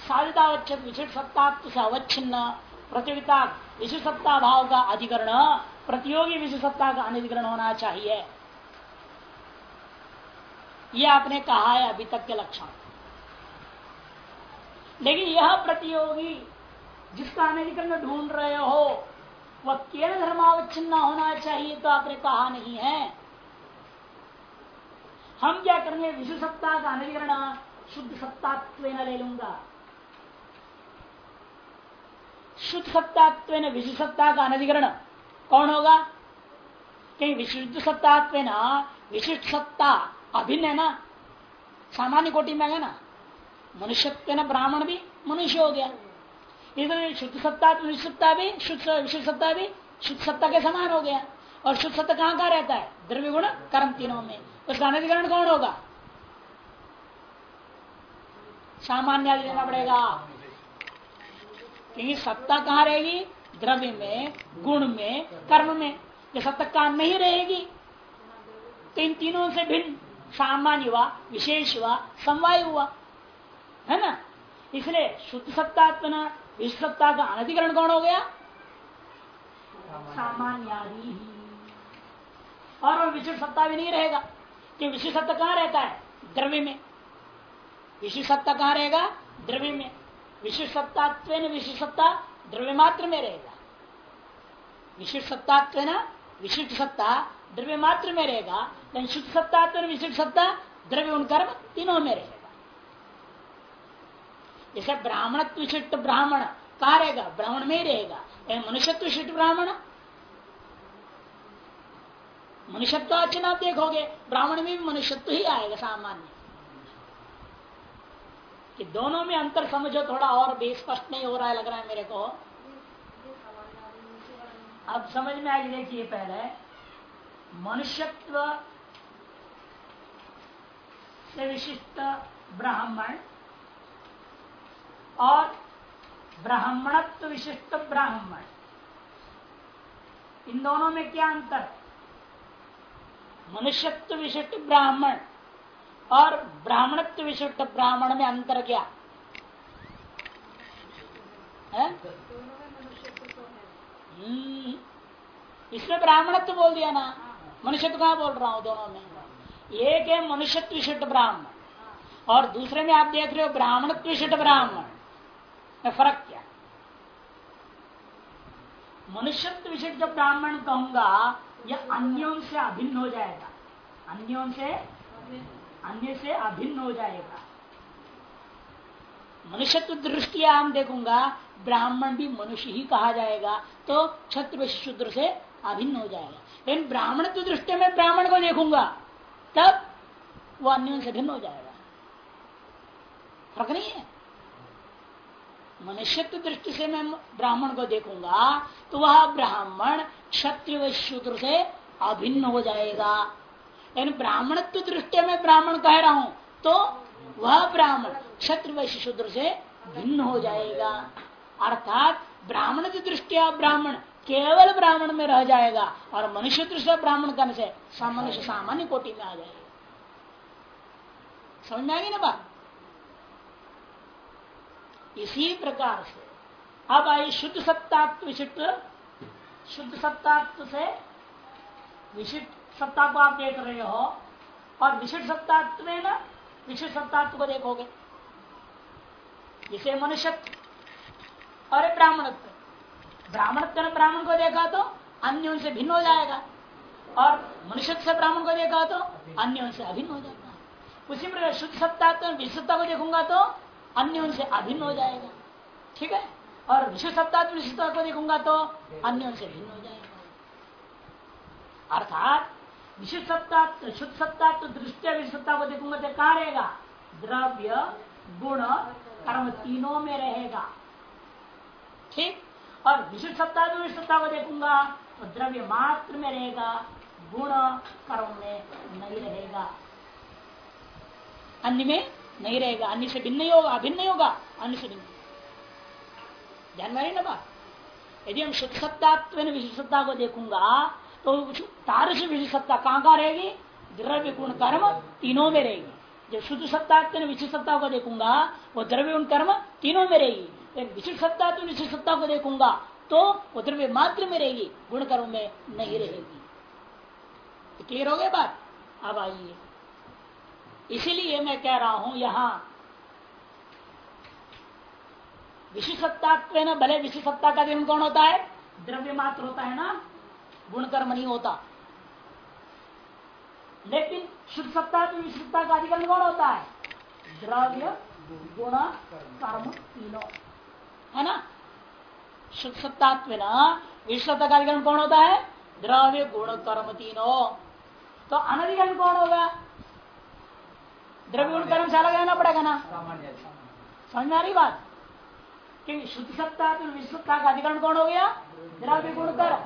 साधितावच्छेद विशिष्ट सत्तात्व से अवच्छिन्न प्रतियोगिता विशिष्ट सत्ता भाव का अधिकरण, प्रतियोगी विशिष्ट सत्ता का अनधिकरण होना चाहिए। यह आपने कहा है अभी तक के लक्षण। लेकिन यह प्रतियोगी जिसका अनधिकरण ढूंढ रहे हो, वह केवल धर्मावच्छिन्न होना चाहिए तो आपने कहा नहीं है। हम क्या करेंगे? विश्व सत्ता का अनधिकरण शुद्ध सत्तात्व ले लूँगा। शुद्ध सत्तात्व विश्व सत्ता का अनधिकरण कौन होगा? कहीं विशुद्ध सत्तात्व ना विशिष्ट सत्ता अभिन्न है ना? सामान्य कोटि में है ना? मनुष्य न ब्राह्मण भी मनुष्य हो गया। इधर शुद्ध सत्ता विशुद्ध सत्ता भी, शुद्ध विशुद्ध सत्ता भी, शुद्ध सत्ता के समान हो गया। और शुद्ध सत्ता कहाँ कहाँ रहता है? द्रव्य गुण कर्म तीनों में। उसका अनधिकरण कौन होगा? सामान्य लेना पड़ेगा। क्योंकि सत्ता कहाँ रहेगी? द्रव्य में, गुण में, कर्म में। ये सत्ता कहाँ नहीं रहेगी? तो इन तीनों से भिन्न, सामान्य हुआ, विशेष हुआ, समवाय हुआ। है ना? इसलिए शुद्ध सत्तात्मना विश्व सत्ता का अनधिकरण कौन हो गया? सामान्य और विशिष्ट सत्ता भी नहीं रहेगा। कि विशिष्ट सत्ता कहाँ रहता है? द्रव्य में। विशिष्ट सत्ता कहाँ रहेगा? द्रव्य में। विशिष्ट सत्तात्व विशिष्ट सत्ता द्रव्य मात्र में रहेगा। विशिष्ट सत्तात्व विशिष्ट सत्ता द्रव्य मात्र में रहेगा। लेकिन शुद्ध सत्ता विशिष्ट सत्ता द्रव्य उन कर्म तीनों में रहेगा। जैसे ब्राह्मण विशिष्ट ब्राह्मण कहा रहेगा? ब्राह्मण में ही रहेगा। मनुष्यत्व विशिष्ट ब्राह्मण मनुष्यत्व अच्छा आप देखोगे, ब्राह्मण में भी मनुष्यत्व ही आएगा सामान्य। कि दोनों में अंतर समझो, थोड़ा और भी स्पष्ट नहीं हो रहा है, लग रहा है मेरे को। अब समझ में आएगी, देखिए पहले। मनुष्यत्व से विशिष्ट ब्राह्मण और ब्राह्मणत्व विशिष्ट ब्राह्मण। इन दोनों में क्या अंतर? मनुष्यत्व विशिष्ट ब्राह्मण और ब्राह्मणत्व विशिष्ट ब्राह्मण में अंतर क्या? है? हम्म। इसमें ब्राह्मणत्व बोल दिया ना। मनुष्य तो कहा बोल रहा हूँ दोनों में? एक है मनुष्यत्व विशिष्ट ब्राह्मण और दूसरे में आप देख रहे हो ब्राह्मणत्व विशिष्ट ब्राह्मण। में फ़र्क क्या? मनुष्यत्व विशिष्ट ब्राह्मण कहूँगा यह अन्यों से अभिन्न हो जाएगा। अन्यों से अन्य से अभिन्न हो जाएगा। मनुष्यत्व दृष्टिया हम देखूँगा, ब्राह्मण भी मनुष्य ही कहा जाएगा तो क्षत्र शूद्र से अभिन्न हो जाएगा। लेकिन ब्राह्मण की दृष्टि में ब्राह्मण को देखूँगा, तब वो अन्यों से भिन्न हो जाएगा। फ़र्क नहीं है। मनुष्यत्व दृष्टि से मैं ब्राह्मण को देखूँगा तो वह ब्राह्मण क्षत्रिय व शूद्र से अभिन्न हो जाएगा। लेकिन ब्राह्मणत्व दृष्टि में ब्राह्मण कह रहा हूँ तो वह ब्राह्मण क्षत्र वैश्य शूद्र से भिन्न हो जाएगा। अर्थात ब्राह्मण की दृष्टिया ब्राह्मण, केवल ब्राह्मण में रह जाएगा और मनुष्य दृष्टि ब्राह्मण करने से मनुष्य सामान्य कोटि में आ जाएगा। समझ में आएगी ना बात? इसी प्रकार से। अब आई शुद्ध सत्तात्व विशिष्ट। शुद्ध सत्तात्व से विशिष्ट सत्ता को आप देख रहे हो। और विशिष्ट सत्तात्व में ना, विशिष्ट सत्तात्व को देखोगे। जिसे मनुष्य और ब्राह्मणत्व। ब्राह्मणत्व ने ब्राह्मण को देखा तो अन्य उनसे भिन्न हो जाएगा। और मनुष्य से ब्राह्मण को देखा तो अन्य उनसे अभिन्न हो जाएगा। उसी प्रकार शुद्ध सत्ता तो विशुद्धता को देखूँगा तो अन्य उनसे अभिन्न हो जाएगा। ठीक है? और विशुद्ध सत्ता तो विशिष्टता को देखूँगा तो अन्य उनसे भिन्न हो जाएगा। अर्थात विशुद्ध सत्ता शुद्ध सत्ता तो दृष्टि विशुद्धता को देखूँगा तो कहा रहेगा? द्रव्य, गुण, कर्म तीनों में रहेगा। ठीक? और विशुद्ध सत्ता तो विशुद्धता को देखूँगा तो द्रव्य मात्र में रहेगा, गुण, कर्म में नहीं रहेगा। अन्य में नहीं रहेगा। अन्य से भिन्न ही होगा, अभिन्न नहीं होगा, अन्य से भिन्न। ध्यान में ना बात? यदि हम शुद्ध सत्ता विशिष्ट सत्ता को देखूँगा तो तारस विशिष्ट सत्ता कहाँ कहाँ रहेगी? द्रव्य गुण कर्म तीनों में रहेगी। जब शुद्ध सत्ता विशिष्ट सत्ता को देखूँगा, वो द्रव्य गुण कर्म तीनों में रहेगी। विशिष्ट सत्ता विशिष्ट सत्ता को देखूँगा तो वो द्रव्य मात्र में रहेगी, गुण कर्म में नहीं रहेगी। क्लियर हो गया बात? अब आइए। इसीलिए मैं कह रहा हूँ यहाँ विशिष्टत्व न भले विशिष्टता का दिन कौन होता है? द्रव्य मात्र होता है ना? गुण कर्म नहीं होता। लेकिन शुद्ध सत्ता तो विशिष्टता का अधिकरण कौन होता है? द्रव्य गुण कर्म तीनों। है ना? शुद्ध सत्तात्व विशिष्टता का अधिकरण कौन होता है? द्रव्य गुण कर्म तीनों। तो अनधिकरण कौन होगा? द्रव्य गुण कर्म से अलग रहना पड़ेगा ना? समझ आ रही बात। क्योंकि शुद्ध सत्ता तो का अधिकरण कौन हो गया? द्रव्य गुण कर्म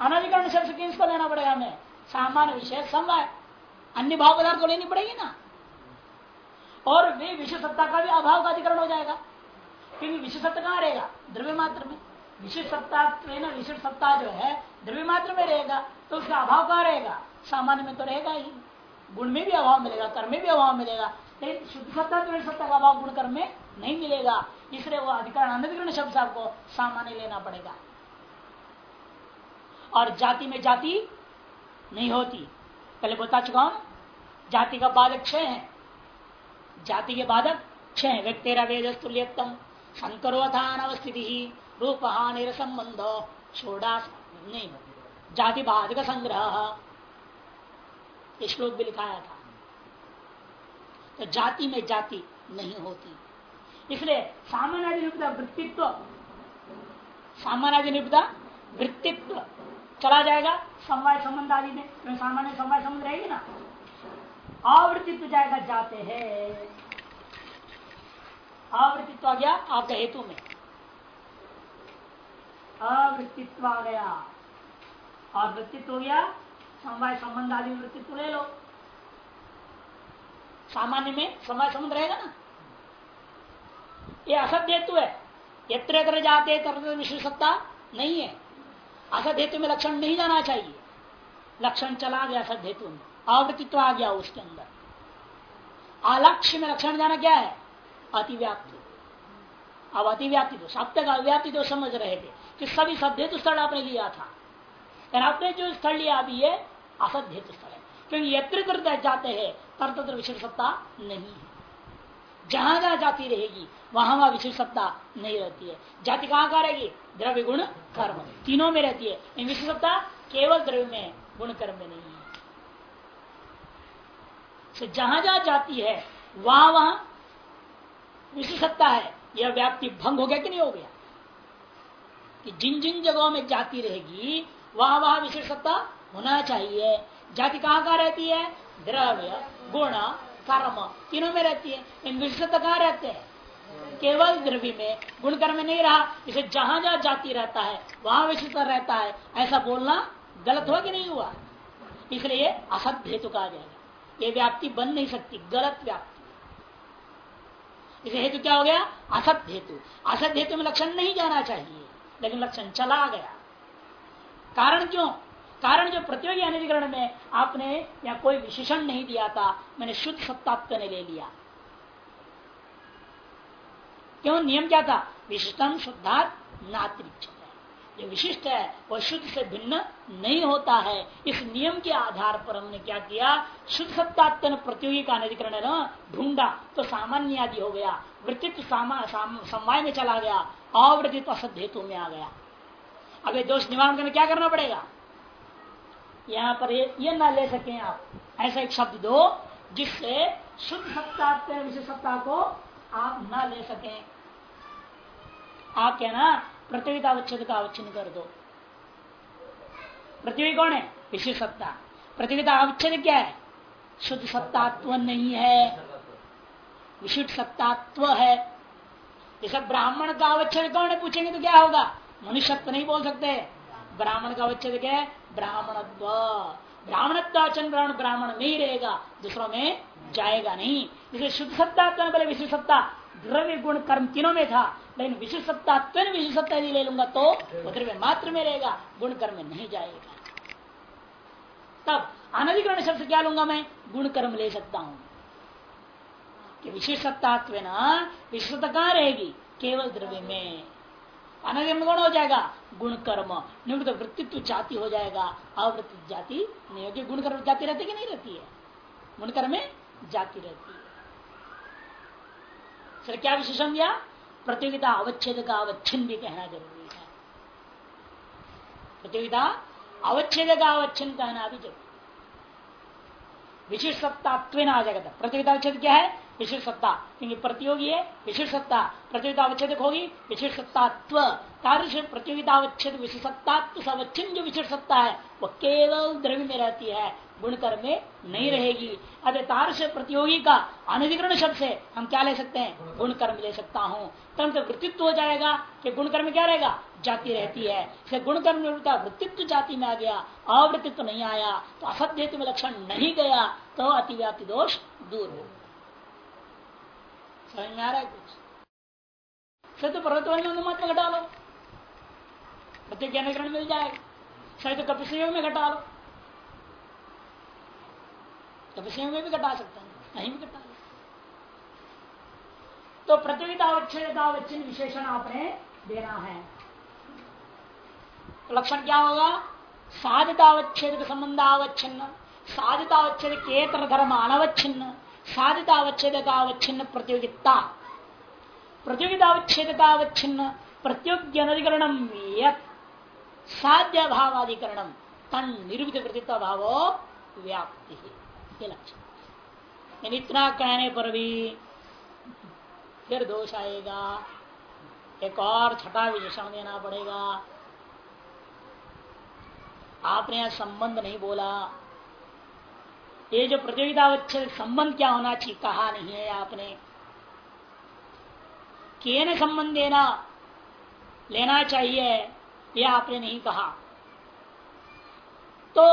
अनधिकरण शब्द किसको लेना पड़ेगा हमें? सामान्य विषय समवाय अन्य भाव पदार्थ को लेनी पड़ेगी ना। और वे विश्व सत्ता का भी अभाव का अधिकरण हो जाएगा। क्योंकि विश्व सत्ता कहाँ रहेगा? द्रव्य मात्र में। विशेष सत्ता ना विशेष सत्ता जो है, द्रव्य मात्र में रहेगा। तो उसका अभाव कहाँ रहेगा? सामान्य में तो रहेगा ही। गुण में भी अभाव मिलेगा, कर्म में भी अभाव मिलेगा, लेकिन शुद्ध सत्ता तो सत्ता का अभाव गुण कर्म में नहीं मिलेगा। इसलिए वो अधिकरण अनधिकरण शब्द आपको सामान्य लेना पड़ेगा। और जाति में जाति नहीं होती। पहले बता चुका हूँ जाति का बाधक छह है। जाति के बाधक छह है। व्यक्ति वेद तुल्यतम संकरोधान अवस्थिति रूप हानि संबंध छोड़ा नहीं, जाति बाधक संग्रह। श्लोक भी लिखाया था। तो जाति में जाति नहीं होती। इसलिए सामान्य वृत्तित्व सामान्य वृत्तित्व चला जाएगा। समवाय संबंध आदि में तो सामान्य समवाय संबंध रहेगी ना। आवृत्तित्व जाएगा जाते हैं। आवृत्तित्व आ गया आपका हेतु में। आवृत्तित्व आ गया। और वृत्तित्व हो गया समवाय संबंध आदि वृत्तित्व ले लो। सामान्य में समय संबंध रहेगा ना? ये असत हेतु है। यत्र यत्र जाते तर विशेषता नहीं है। असत हेतु में लक्षण नहीं जाना चाहिए। लक्षण चला गया असत हेतु में। आवृत्तित्व आ गया उसके अंदर। अलक्ष्य में लक्षण जाना क्या है? अतिव्याप्ति। अब अतिव्याप्ति तो सब तक अव्याप्ति तो समझ रहे थे कि सभी सब हेतु स्थल आपने लिया था। आपने जो स्थल लिया, अभी ये असत हेतु स्थल है। क्योंकि यत्र जाते हैं तर तत्र विशेष सत्ता नहीं है। जहाँ जहाँ जाति रहेगी, वहाँ वहाँ विशेष सत्ता नहीं रहती है। जाति कहाँ का रहेगी? द्रव्य गुण कर्म। तीनों में रहती है। विशेष सत्ता केवल द्रव्य में, गुण कर्म में नहीं है। तो जहाँ जहाँ जाती है, वहाँ वहाँ विशेष सत्ता है। यह व्याप्ति भंग हो गया कि नहीं हो गया? कि जिन जिन जगहों में जाति रहेगी, वहाँ वहाँ विशेष सत्ता होना चाहिए। जाति कहाँ कहाँ रहती है? द्रव्य, गुण, कर्म, तीनों में रहती है। इन विशेषता कहाँ रहते हैं? केवल द्रव्य में। गुण कर्म नहीं रहा। इसे जहाँ जहाँ जाति रहता है, वहाँ विशेषता रहता है। ऐसा बोलना गलत हुआ कि नहीं हुआ? इसलिए असत हेतु कहा जाएगा ये व्याप्ति बन नहीं सकती। गलत व्याप्ति। इसे हेतु क्या हो गया? असत हेतु। असत हेतु में लक्षण नहीं जाना चाहिए, लेकिन लक्षण चला गया। कारण क्यों? कारण जो प्रतियोगी अनिधिकरण में आपने या कोई विशेषण नहीं दिया था, मैंने शुद्ध सत्तात्व ने ले लिया। क्यों? नियम क्या था? विशिष्टम शुद्धात नातिरिक्त जो विशिष्ट है वह शुद्ध से भिन्न नहीं होता है। इस नियम के आधार पर हमने क्या किया? शुद्ध सत्तात्व प्रतियोगी का अनिधिकरण न? ढूंढा। तो सामान्य आदि हो गया। वृत्तित्व समवाय में चला गया। अवृत्तित्व हेतु में आ गया। अब ये दोष निवारण करने क्या करना पड़ेगा? यहाँ पर ये, ना ले सके आप। ऐसा एक शब्द दो जिससे शुद्ध सत्ता विशेष सत्ता को आप ना ले सके। आप क्या ना पृथ्वी का अवच्छेद का अवच्छिन्न कर दो। पृथ्वी कौन है? विशेष सत्ता। पृथ्वी का अवच्छेद क्या है? शुद्ध सत्तात्व नहीं है। विशिष्ट सत्तात्व है। जैसे ब्राह्मण का अवच्छेद कौन है? पूछेंगे तो क्या होगा? मनुष्यत्व नहीं बोल सकते। ब्राह्मण का अवच्छेद क्या है? ब्राह्मणत्व। ब्राह्मणत्वाचन ब्राह्मण ब्राह्मण नहीं रहेगा, दूसरों में जाएगा नहीं। जैसे शुद्ध सत्ता पहले विशिष्ट सत्ता। द्रव्य गुण कर्म तीनों में था, लेकिन विशिष्ट सत्ता विशिष्ट सत्ता यदि ले लूँगा तो द्रव्य मात्र में रहेगा, गुण कर्म में नहीं जाएगा। तब अनधिकरण शब्द क्या लूँगा मैं? गुण कर्म ले सकता हूँ। विशेष सत्तात्व विशिष्टता कहाँ रहेगी? केवल द्रव्य में। अनधिकरण हो जाएगा? गुण कर्म निवृत्त वृत्तित्व जाति हो जाएगा अवृत्ति जाति नहीं होगी। गुण कर्म जाति रहती कि नहीं रहती है? गुण कर्म में जाति रहती है। सर, क्या विशेषण दिया? प्रतियोगिता अवच्छेद का अवच्छिन्न भी कहना ज़रूरी है। प्रतियोगिता अवच्छेद का अवच्छिन्न कहना भी ज़रूरी विशिष्ट सत्तात्व आ जाएगा। प्रतियोगिता अवच्छेद क्या है? विशिष्ट सत्ता। क्योंकि प्रतियोगी है, विशिष्ट सत्ता। प्रतियोगिता अवच्छेद होगी विशिष्ट सत्तात्व कार्य प्रतियोगिता अवच्छेद विशिष्ट सत्तात्व अवच्छिन्न जो विशिष्ट सत्ता है, वो केवल द्रव्य में रहती है गुण कर्म में नहीं रहेगी। अतः तार से प्रतियोगी का अनधिकरण शब्द से हम क्या ले सकते हैं? गुण कर्म ले सकता हूँ। तुरंत वृत्तित्व हो जाएगा कि गुण कर्म क्या रहेगा? जाति रहती है। गुण कर्म वृत्तित्व जाति में आ गया, अवृत्तित्व नहीं आया तो असत्य में लक्षण नहीं गया तो अतिव्याप्ति दोष दूर हो समझ में आ रहा है कुछ सही तो पर्वतवन में घटा लो प्रत्येक ज्ञान ग्रहण मिल जाएगा सही तो कपिल में घटा लो तो में भी घटा सकता है नहीं भी घटा तो प्रतियोगिता अवच्छेद विशेषण आपने देना है तो लक्षण क्या होगा साधितावच्छेद संबंधावच्छिन्न साधितावच्छेद केतर धर्म अनवच्छिन्न साधितावच्छेद का अवच्छिन्न प्रतियोगिता प्रतियोगिता अवच्छेद का अवच्छिन्न प्रतियोग्य अनधिकरण साध्य भावाधिकरण तन निर्वित कृतित्व भावो व्याप्ति लक्षण इतना कहने पर भी फिर दोष आएगा एक और छठा विशेषण देना पड़ेगा आपने यहाँ संबंध नहीं बोला ये जो प्रतियोगिता संबंध क्या होना चाहिए? कहा नहीं है आपने। केन संबंध देना लेना चाहिए यह आपने नहीं कहा। तो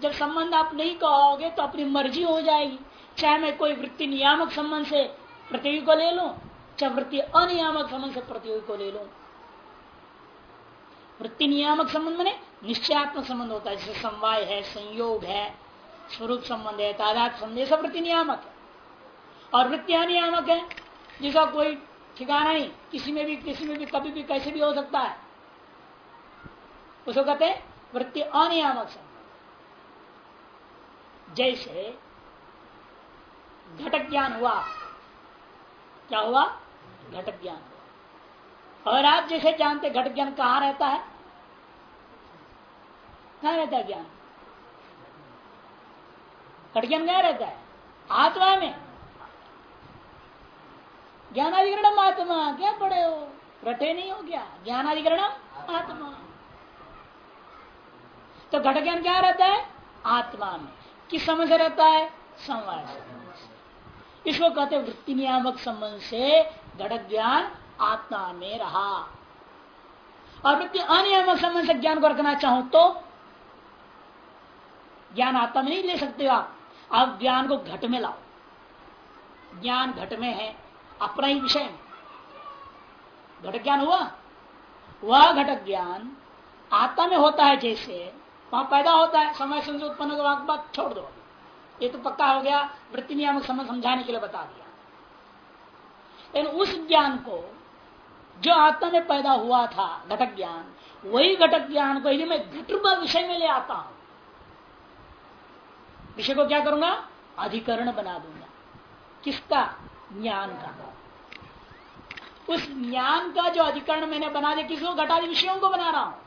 जब संबंध आप नहीं कहोगे तो अपनी मर्ज़ी हो जाएगी। चाहे मैं कोई वृत्ति नियामक संबंध से प्रतियोगी को ले लू, चाहे वृत्ति अनियामक संबंध से प्रतियोगी को ले लू। वृत्ति नियामक संबंध में निश्चयात्मक संबंध होता है, जैसे समवाय है, संयोग है स्वरूप संबंध है तादात संबंध सब वृत्ति नियामक है। और वृत्ति अनियामक है, जिसका कोई ठिकाना नहीं, किसी में भी, किसी में भी, कभी भी, कैसे भी हो सकता है। उसको कहते वृत्ति अनियामक संबंध। जैसे घटक ज्ञान हुआ, क्या हुआ? घटक ज्ञान हुआ। और आप जैसे जानते घटक ज्ञान कहाँ रहता है? कहा रहता है ज्ञान? घट ज्ञान क्या रहता है आत्मा में ज्ञानाधिकरण आत्मा क्या पढ़े हो रटे नहीं हो गया ज्ञानाधिकरण आत्मा तो घट ज्ञान क्या रहता है आत्मा में किस समझ रहता है समवाय इसको कहते वृत्ति नियामक संबंध से घटक ज्ञान आत्मा में रहा और वृत्ति अनियामक संबंध से ज्ञान को रखना चाहो तो ज्ञान आत्मा में नहीं ले सकते हो आप आप ज्ञान को घट में लाओ। ज्ञान घट में है, अपना ही विषय। में घटक ज्ञान हुआ? वह घटक ज्ञान। आत्मा में होता है जैसे, वहाँ पैदा होता है, समय से उत्पन्न बात छोड़ दो। ये तो पक्का हो गया, वृत्ति नियामक समय समझाने के लिए बता दिया। लेकिन उस ज्ञान को, जो आत्मा में पैदा हुआ था घटक ज्ञान, वही घटक ज्ञान को यदि मैं घट विषय में ले आता हूँ विषय को क्या करूँगा? अधिकरण बना दूँगा। किसका? ज्ञान का। उस ज्ञान का जो अधिकरण मैंने बना दिया, किसको? घटादि विषयों को बना रहा हूँ।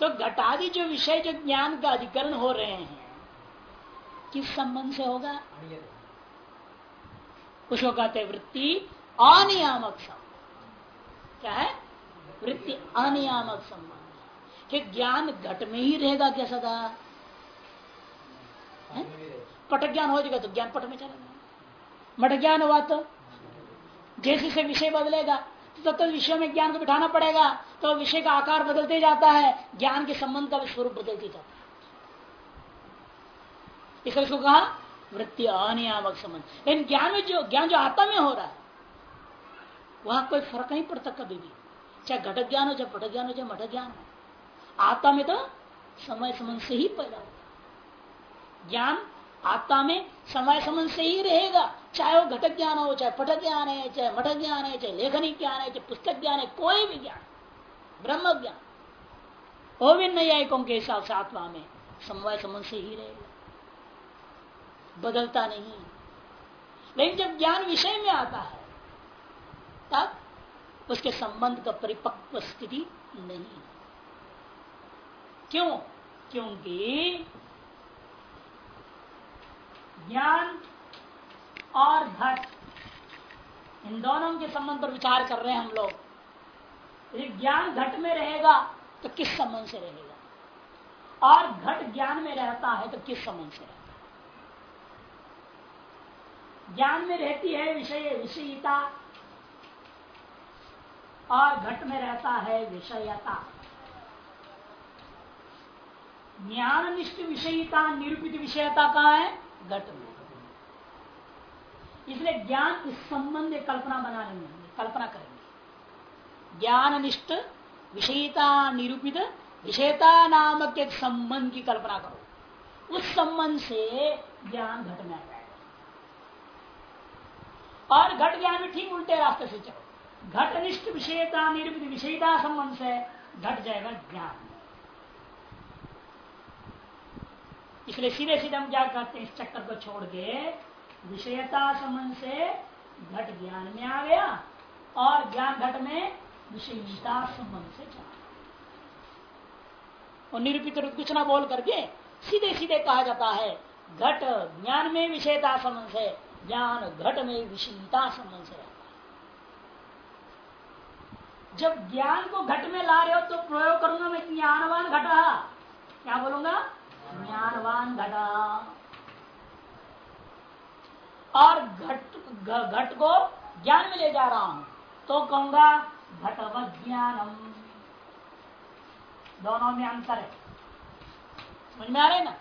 तो घटादि जो विषय, जो ज्ञान का अधिकरण हो रहे हैं, किस संबंध से होगा? उसको कहते वृत्ति अनियामक संबंध। क्या है? वृत्ति अनियामक संबंध। कि ज्ञान घट में ही रहेगा क्या सदा? पट ज्ञान हो जाएगा तो ज्ञान पट में चलेगा। मठ ज्ञान हुआ तो जैसे से विषय बदलेगा। तो तब तो विषय में ज्ञान को बिठाना पड़ेगा तो विषय का आकार बदलते जाता है, ज्ञान के संबंध का स्वरूप बदलते जाता है। इसलिए उसको कहा, वृत्ति अनियामक संबंध। लेकिन ज्ञान में जो, ज्ञान जो आत्मा में हो रहा है, वहाँ कोई फ़र्क नहीं पड़ता कभी भी चाहे घटक ज्ञान हो, चाहे पट ज्ञान हो, चाहे मठ ज्ञान हो। आत्मा में तो समय संबंध से ही पैदा होता ज्ञान आत्मा में समय संबंध से ही रहेगा। चाहे वो घटक ज्ञान हो, चाहे पट ज्ञान है, चाहे मठ ज्ञान है, चाहे लेखनी ज्ञान है, चाहे पुस्तक ज्ञान है, कोई भी ज्ञान, ब्रह्म ज्ञान, वो भी न्यायिकों के हिसाब से आत्मा में, समय संबंध से ही रहेगा। बदलता नहीं। लेकिन जब ज्ञान विषय में आता है, तब उसके संबंध का परिपक्व स्थिति नहीं क्यों? क्योंकि ज्ञान और घट, इन दोनों के संबंध पर विचार कर रहे हैं हम लोग। यदि ज्ञान घट में रहेगा तो किस संबंध से रहेगा? और घट ज्ञान में रहता है तो किस संबंध से रहेगा ज्ञान में रहती है विषय विषयता, और घट में रहता है विषयता। ज्ञान निष्ठ विषयता, निरूपित विषयता कहा है? घट में इसलिए ज्ञान इस संबंध में कल्पना बना लेंगे कल्पना करेंगे। ज्ञान निष्ठ विषयता, निरूपित, विषयता नामक एक संबंध की कल्पना करो। उस संबंध से ज्ञान घट में आ जाएगा। और घट ज्ञान में ठीक उल्टे रास्ते से चलो। घट निष्ठ विषयता, निरूपित, विषयता संबंध से घट जाएगा ज्ञान। इसलिए सीधे सीधे हम क्या कहते हैं, इस चक्कर को छोड़ के विषयता संबंध से घट ज्ञान में आ गया और ज्ञान घट में विषयता संबंध से चला और निरूपित रूप कुछ ना बोल करके सीधे सीधे कहा जाता है, घट ज्ञान में विषयता संबंध से, ज्ञान घट में विषयता संबंध से है। जब ज्ञान को घट में ला रहे हो तो प्रयोग करूँगा मैं ज्ञानवान घटा। क्या बोलूँगा? ज्ञानवान घटा और घट घट को ज्ञान में ले जा रहा हूँ तो कहूँगा घटवत ज्ञानम। दोनों में अंतर है। समझ में आ रहे ना?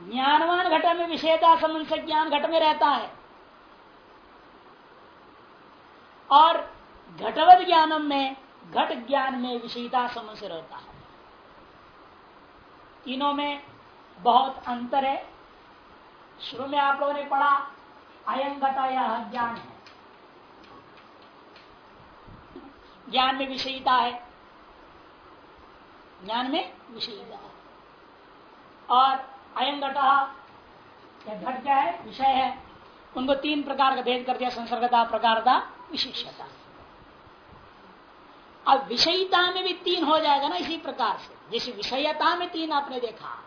ज्ञानवान घट में विषयता संबंध से ज्ञान घट में रहता है। और घटवत ज्ञानम में घट ज्ञान में विषयता संबंध से रहता है। तीनों में बहुत अंतर है। शुरू में आप लोगों ने पढ़ा, अयं घटा यह ज्ञान है। ज्ञान में विषयता है। ज्ञान में विषयता है। और अयं घटा यह घट क्या है, विषय है। उनको तीन प्रकार का भेद कर दिया, संसर्गता, प्रकारता, विशेषता। अब विषयता में भी तीन हो जाएगा ना इसी प्रकार से। जैसे विषयता में तीन आपने देखा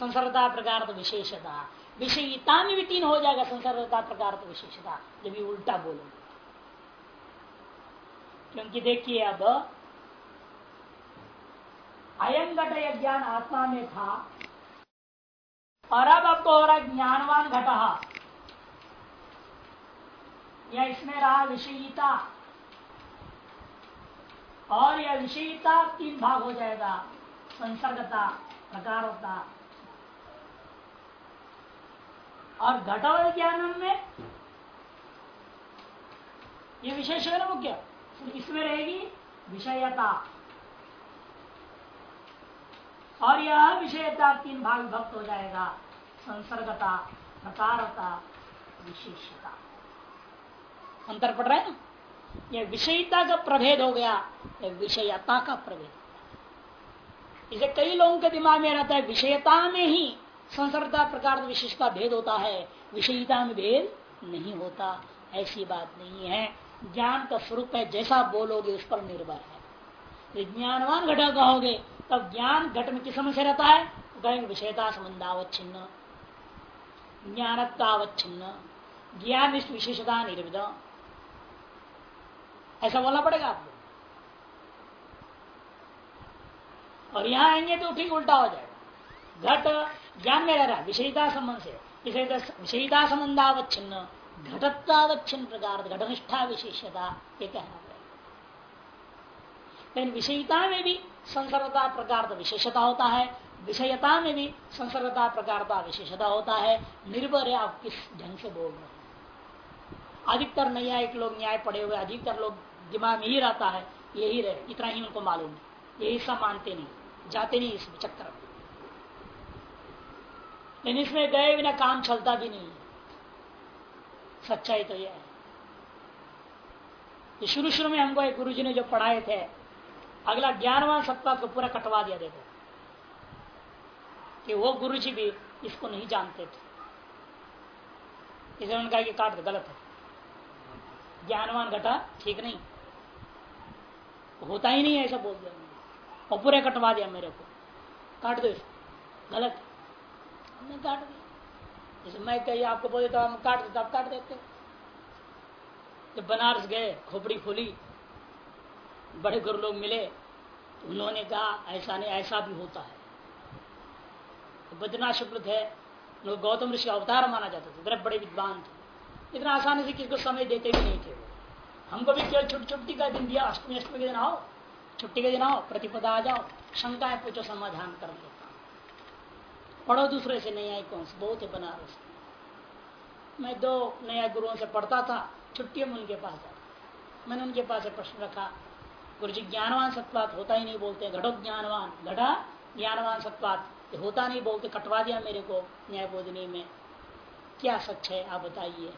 संसर्गता प्रकार तो विशेषता। विषयता में भी तीन हो जाएगा संसर्गता प्रकार तो विशेषता। जब ये उल्टा बोलोगे क्योंकि देखिए अब अयम घट ज्ञान आत्मा में था, और अब आपको हो रहा ज्ञानवान घट। या इसमें रहा विषयता। और यह विषयता तीन भाग हो जाएगा। संसर्गता, प्रकारता और घटवल ज्ञान में ये विशेष है ना मुख्य इसमें रहेगी विषयता। और यह विषयता तीन भाग विभक्त हो जाएगा। संसर्गता, प्रकारता, विशेषता। अंतर पड़ रहा है ना? यह विषयता का प्रभेद हो गया यह विषयता का प्रभेद। इसे कई लोगों के दिमाग में रहता है, विषयता में ही संसर्गता प्रकार विशेष का भेद होता है, विषयता में भेद नहीं होता। ऐसी बात नहीं है। ज्ञान का स्वरूप है, जैसा बोलोगे उस पर निर्भर है। ज्ञानवान घटा कहोगे, तब ज्ञान घट में किस समय से रहता है? कहेंगे विषयता संबंधावच्छिन्न। ज्ञानत्वावच्छिन्न। ज्ञान विशेषता निर्विध ऐसा बोलना पड़ेगा आपको। और यहाँ आएँगे तो ठीक उल्टा हो जाएगा। घट ज्ञान में रह रहा विषयता संबंध से। विषयता संबंधावच्छिन्न घटत्वावच्छिन्न प्रकार, घटनिष्ठा विशेषता, ये कहना लेकिन विषयता में भी संसर्गता प्रकार विशेषता होता है, विषयता में भी संसर्गता प्रकार का विशेषता होता है निर्भर है आप किस ढंग से बोल रहे हैं। अधिकतर न्यायिक लोग न्याय पढ़े हुए, अधिकतर लोग दिमाग में ही रहता है, यही रहे, इतना ही उनको मालूम है, यही सब मानते नहीं, जाते नहीं इस चक्कर में। लेकिन इसमें गए बिना काम चलता भी नहीं। सच्चाई तो यह है। शुरू शुरू में हमको एक गुरु जी ने जो पढ़ाए थे, अगला ज्ञानवान सप्ताह को पूरा कटवा दिया देखो कि वो गुरु जी भी इसको नहीं जानते थे। इसलिए उनका कि काट गलत है। ज्ञानवान घटा ठीक नहीं। होता ही नहीं है ऐसा बोल दिया और पूरे कटवा दिया मेरे को। काट दो इसको गलत हमने काट दिया। जैसे मैं कही आपको बोले तो हम काट देते आप काट देते जब बनारस गए, खोपड़ी खोली, बड़े गुरु लोग मिले तो उन्होंने कहा, ऐसा नहीं, ऐसा भी होता है। तो बद्रनाथ शुक्ल थे गौतम ऋषि अवतार माना जाता था, बड़े बड़े विद्वान थे। इतना आसानी से किसी को समय देते भी नहीं थे हमको भी केवल छुट्टी छुट्टी का दिन दिया, अष्टमी अष्टमी के दिन आओ, छुट्टी के दिन आओ, प्रतिपदा आ जाओ, शंकाएँ पूछो, समाधान कर लेता पढ़ो दूसरे से कौन से? बहुत है बनारस। मैं दो नया गुरुओं से पढ़ता था, छुट्टियों में उनके पास जाता मैंने उनके पास प्रश्न रखा गुरु जी ज्ञानवान सत्वात होता ही नहीं बोलते, घटो ज्ञानवान। घटा, ज्ञानवान सत्वात होता नहीं बोलते, कटवा दिया मेरे को न्याय बोधनी में। क्या सच है, आप बताइए।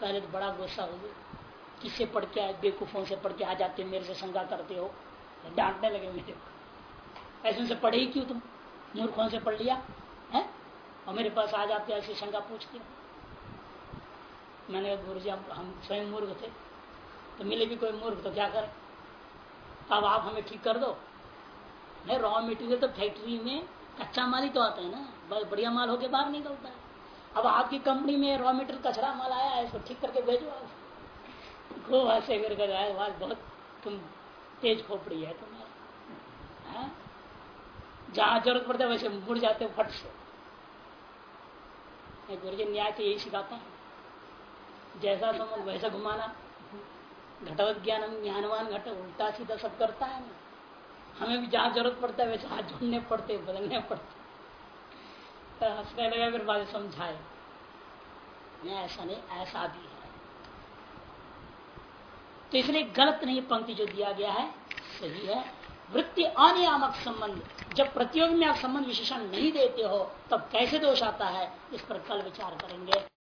पहले तो बड़ा गुस्सा हो गया। किससे पढ़ के आए? बेकूफों से पढ़ के आ जाते, मेरे से शंका करते हो। डांटने लगे मेरे को। ऐसे उनसे पढ़े ही क्यों तुम? मूर्खों से पढ़ लिया? है? और मेरे पास आ जाते ऐसी शंका पूछ पूछते मैंने गुरु जी हम, स्वयं मूर्ख थे। तो मिले भी कोई मूर्ख तो क्या करे? अब आप हमें ठीक कर दो। नहीं रॉ मटेरियल तो फैक्ट्री में कच्चा माल ही तो आता है ना। बढ़िया माल होके बाहर निकलता है। अब आपकी कंपनी में रॉ मटेरियल कचरा माल आया है इसको ठीक करके भेजो आप खूब हंसे करके बहुत तुम तेज खोपड़ी है तुम्हारा? जहाँ ज़रूरत पड़ता है वैसे मुड़ जाते हो, फट से। गुरु जी न्याय तो यही सिखाता है। जैसा समझ वैसा घुमाना। घटवत ज्ञान, ज्ञानवान घट, उल्टा सीधा सब करता है। ना हमें भी जहाँ ज़रूरत पड़ता है, वैसे हाथ जोड़ने पड़ते बदलने पड़ते तो हंसने लगा, फिर बात समझाए। नहीं, ऐसा नहीं, ऐसा भी है। तो इसलिए गलत नहीं, पंक्ति जो दिया गया है, सही है। वृत्ति अनियामक संबंध। जब प्रतियोगी में आप संबंध विशेषण नहीं देते हो, तब कैसे दोष आता है? इस पर कल विचार करेंगे।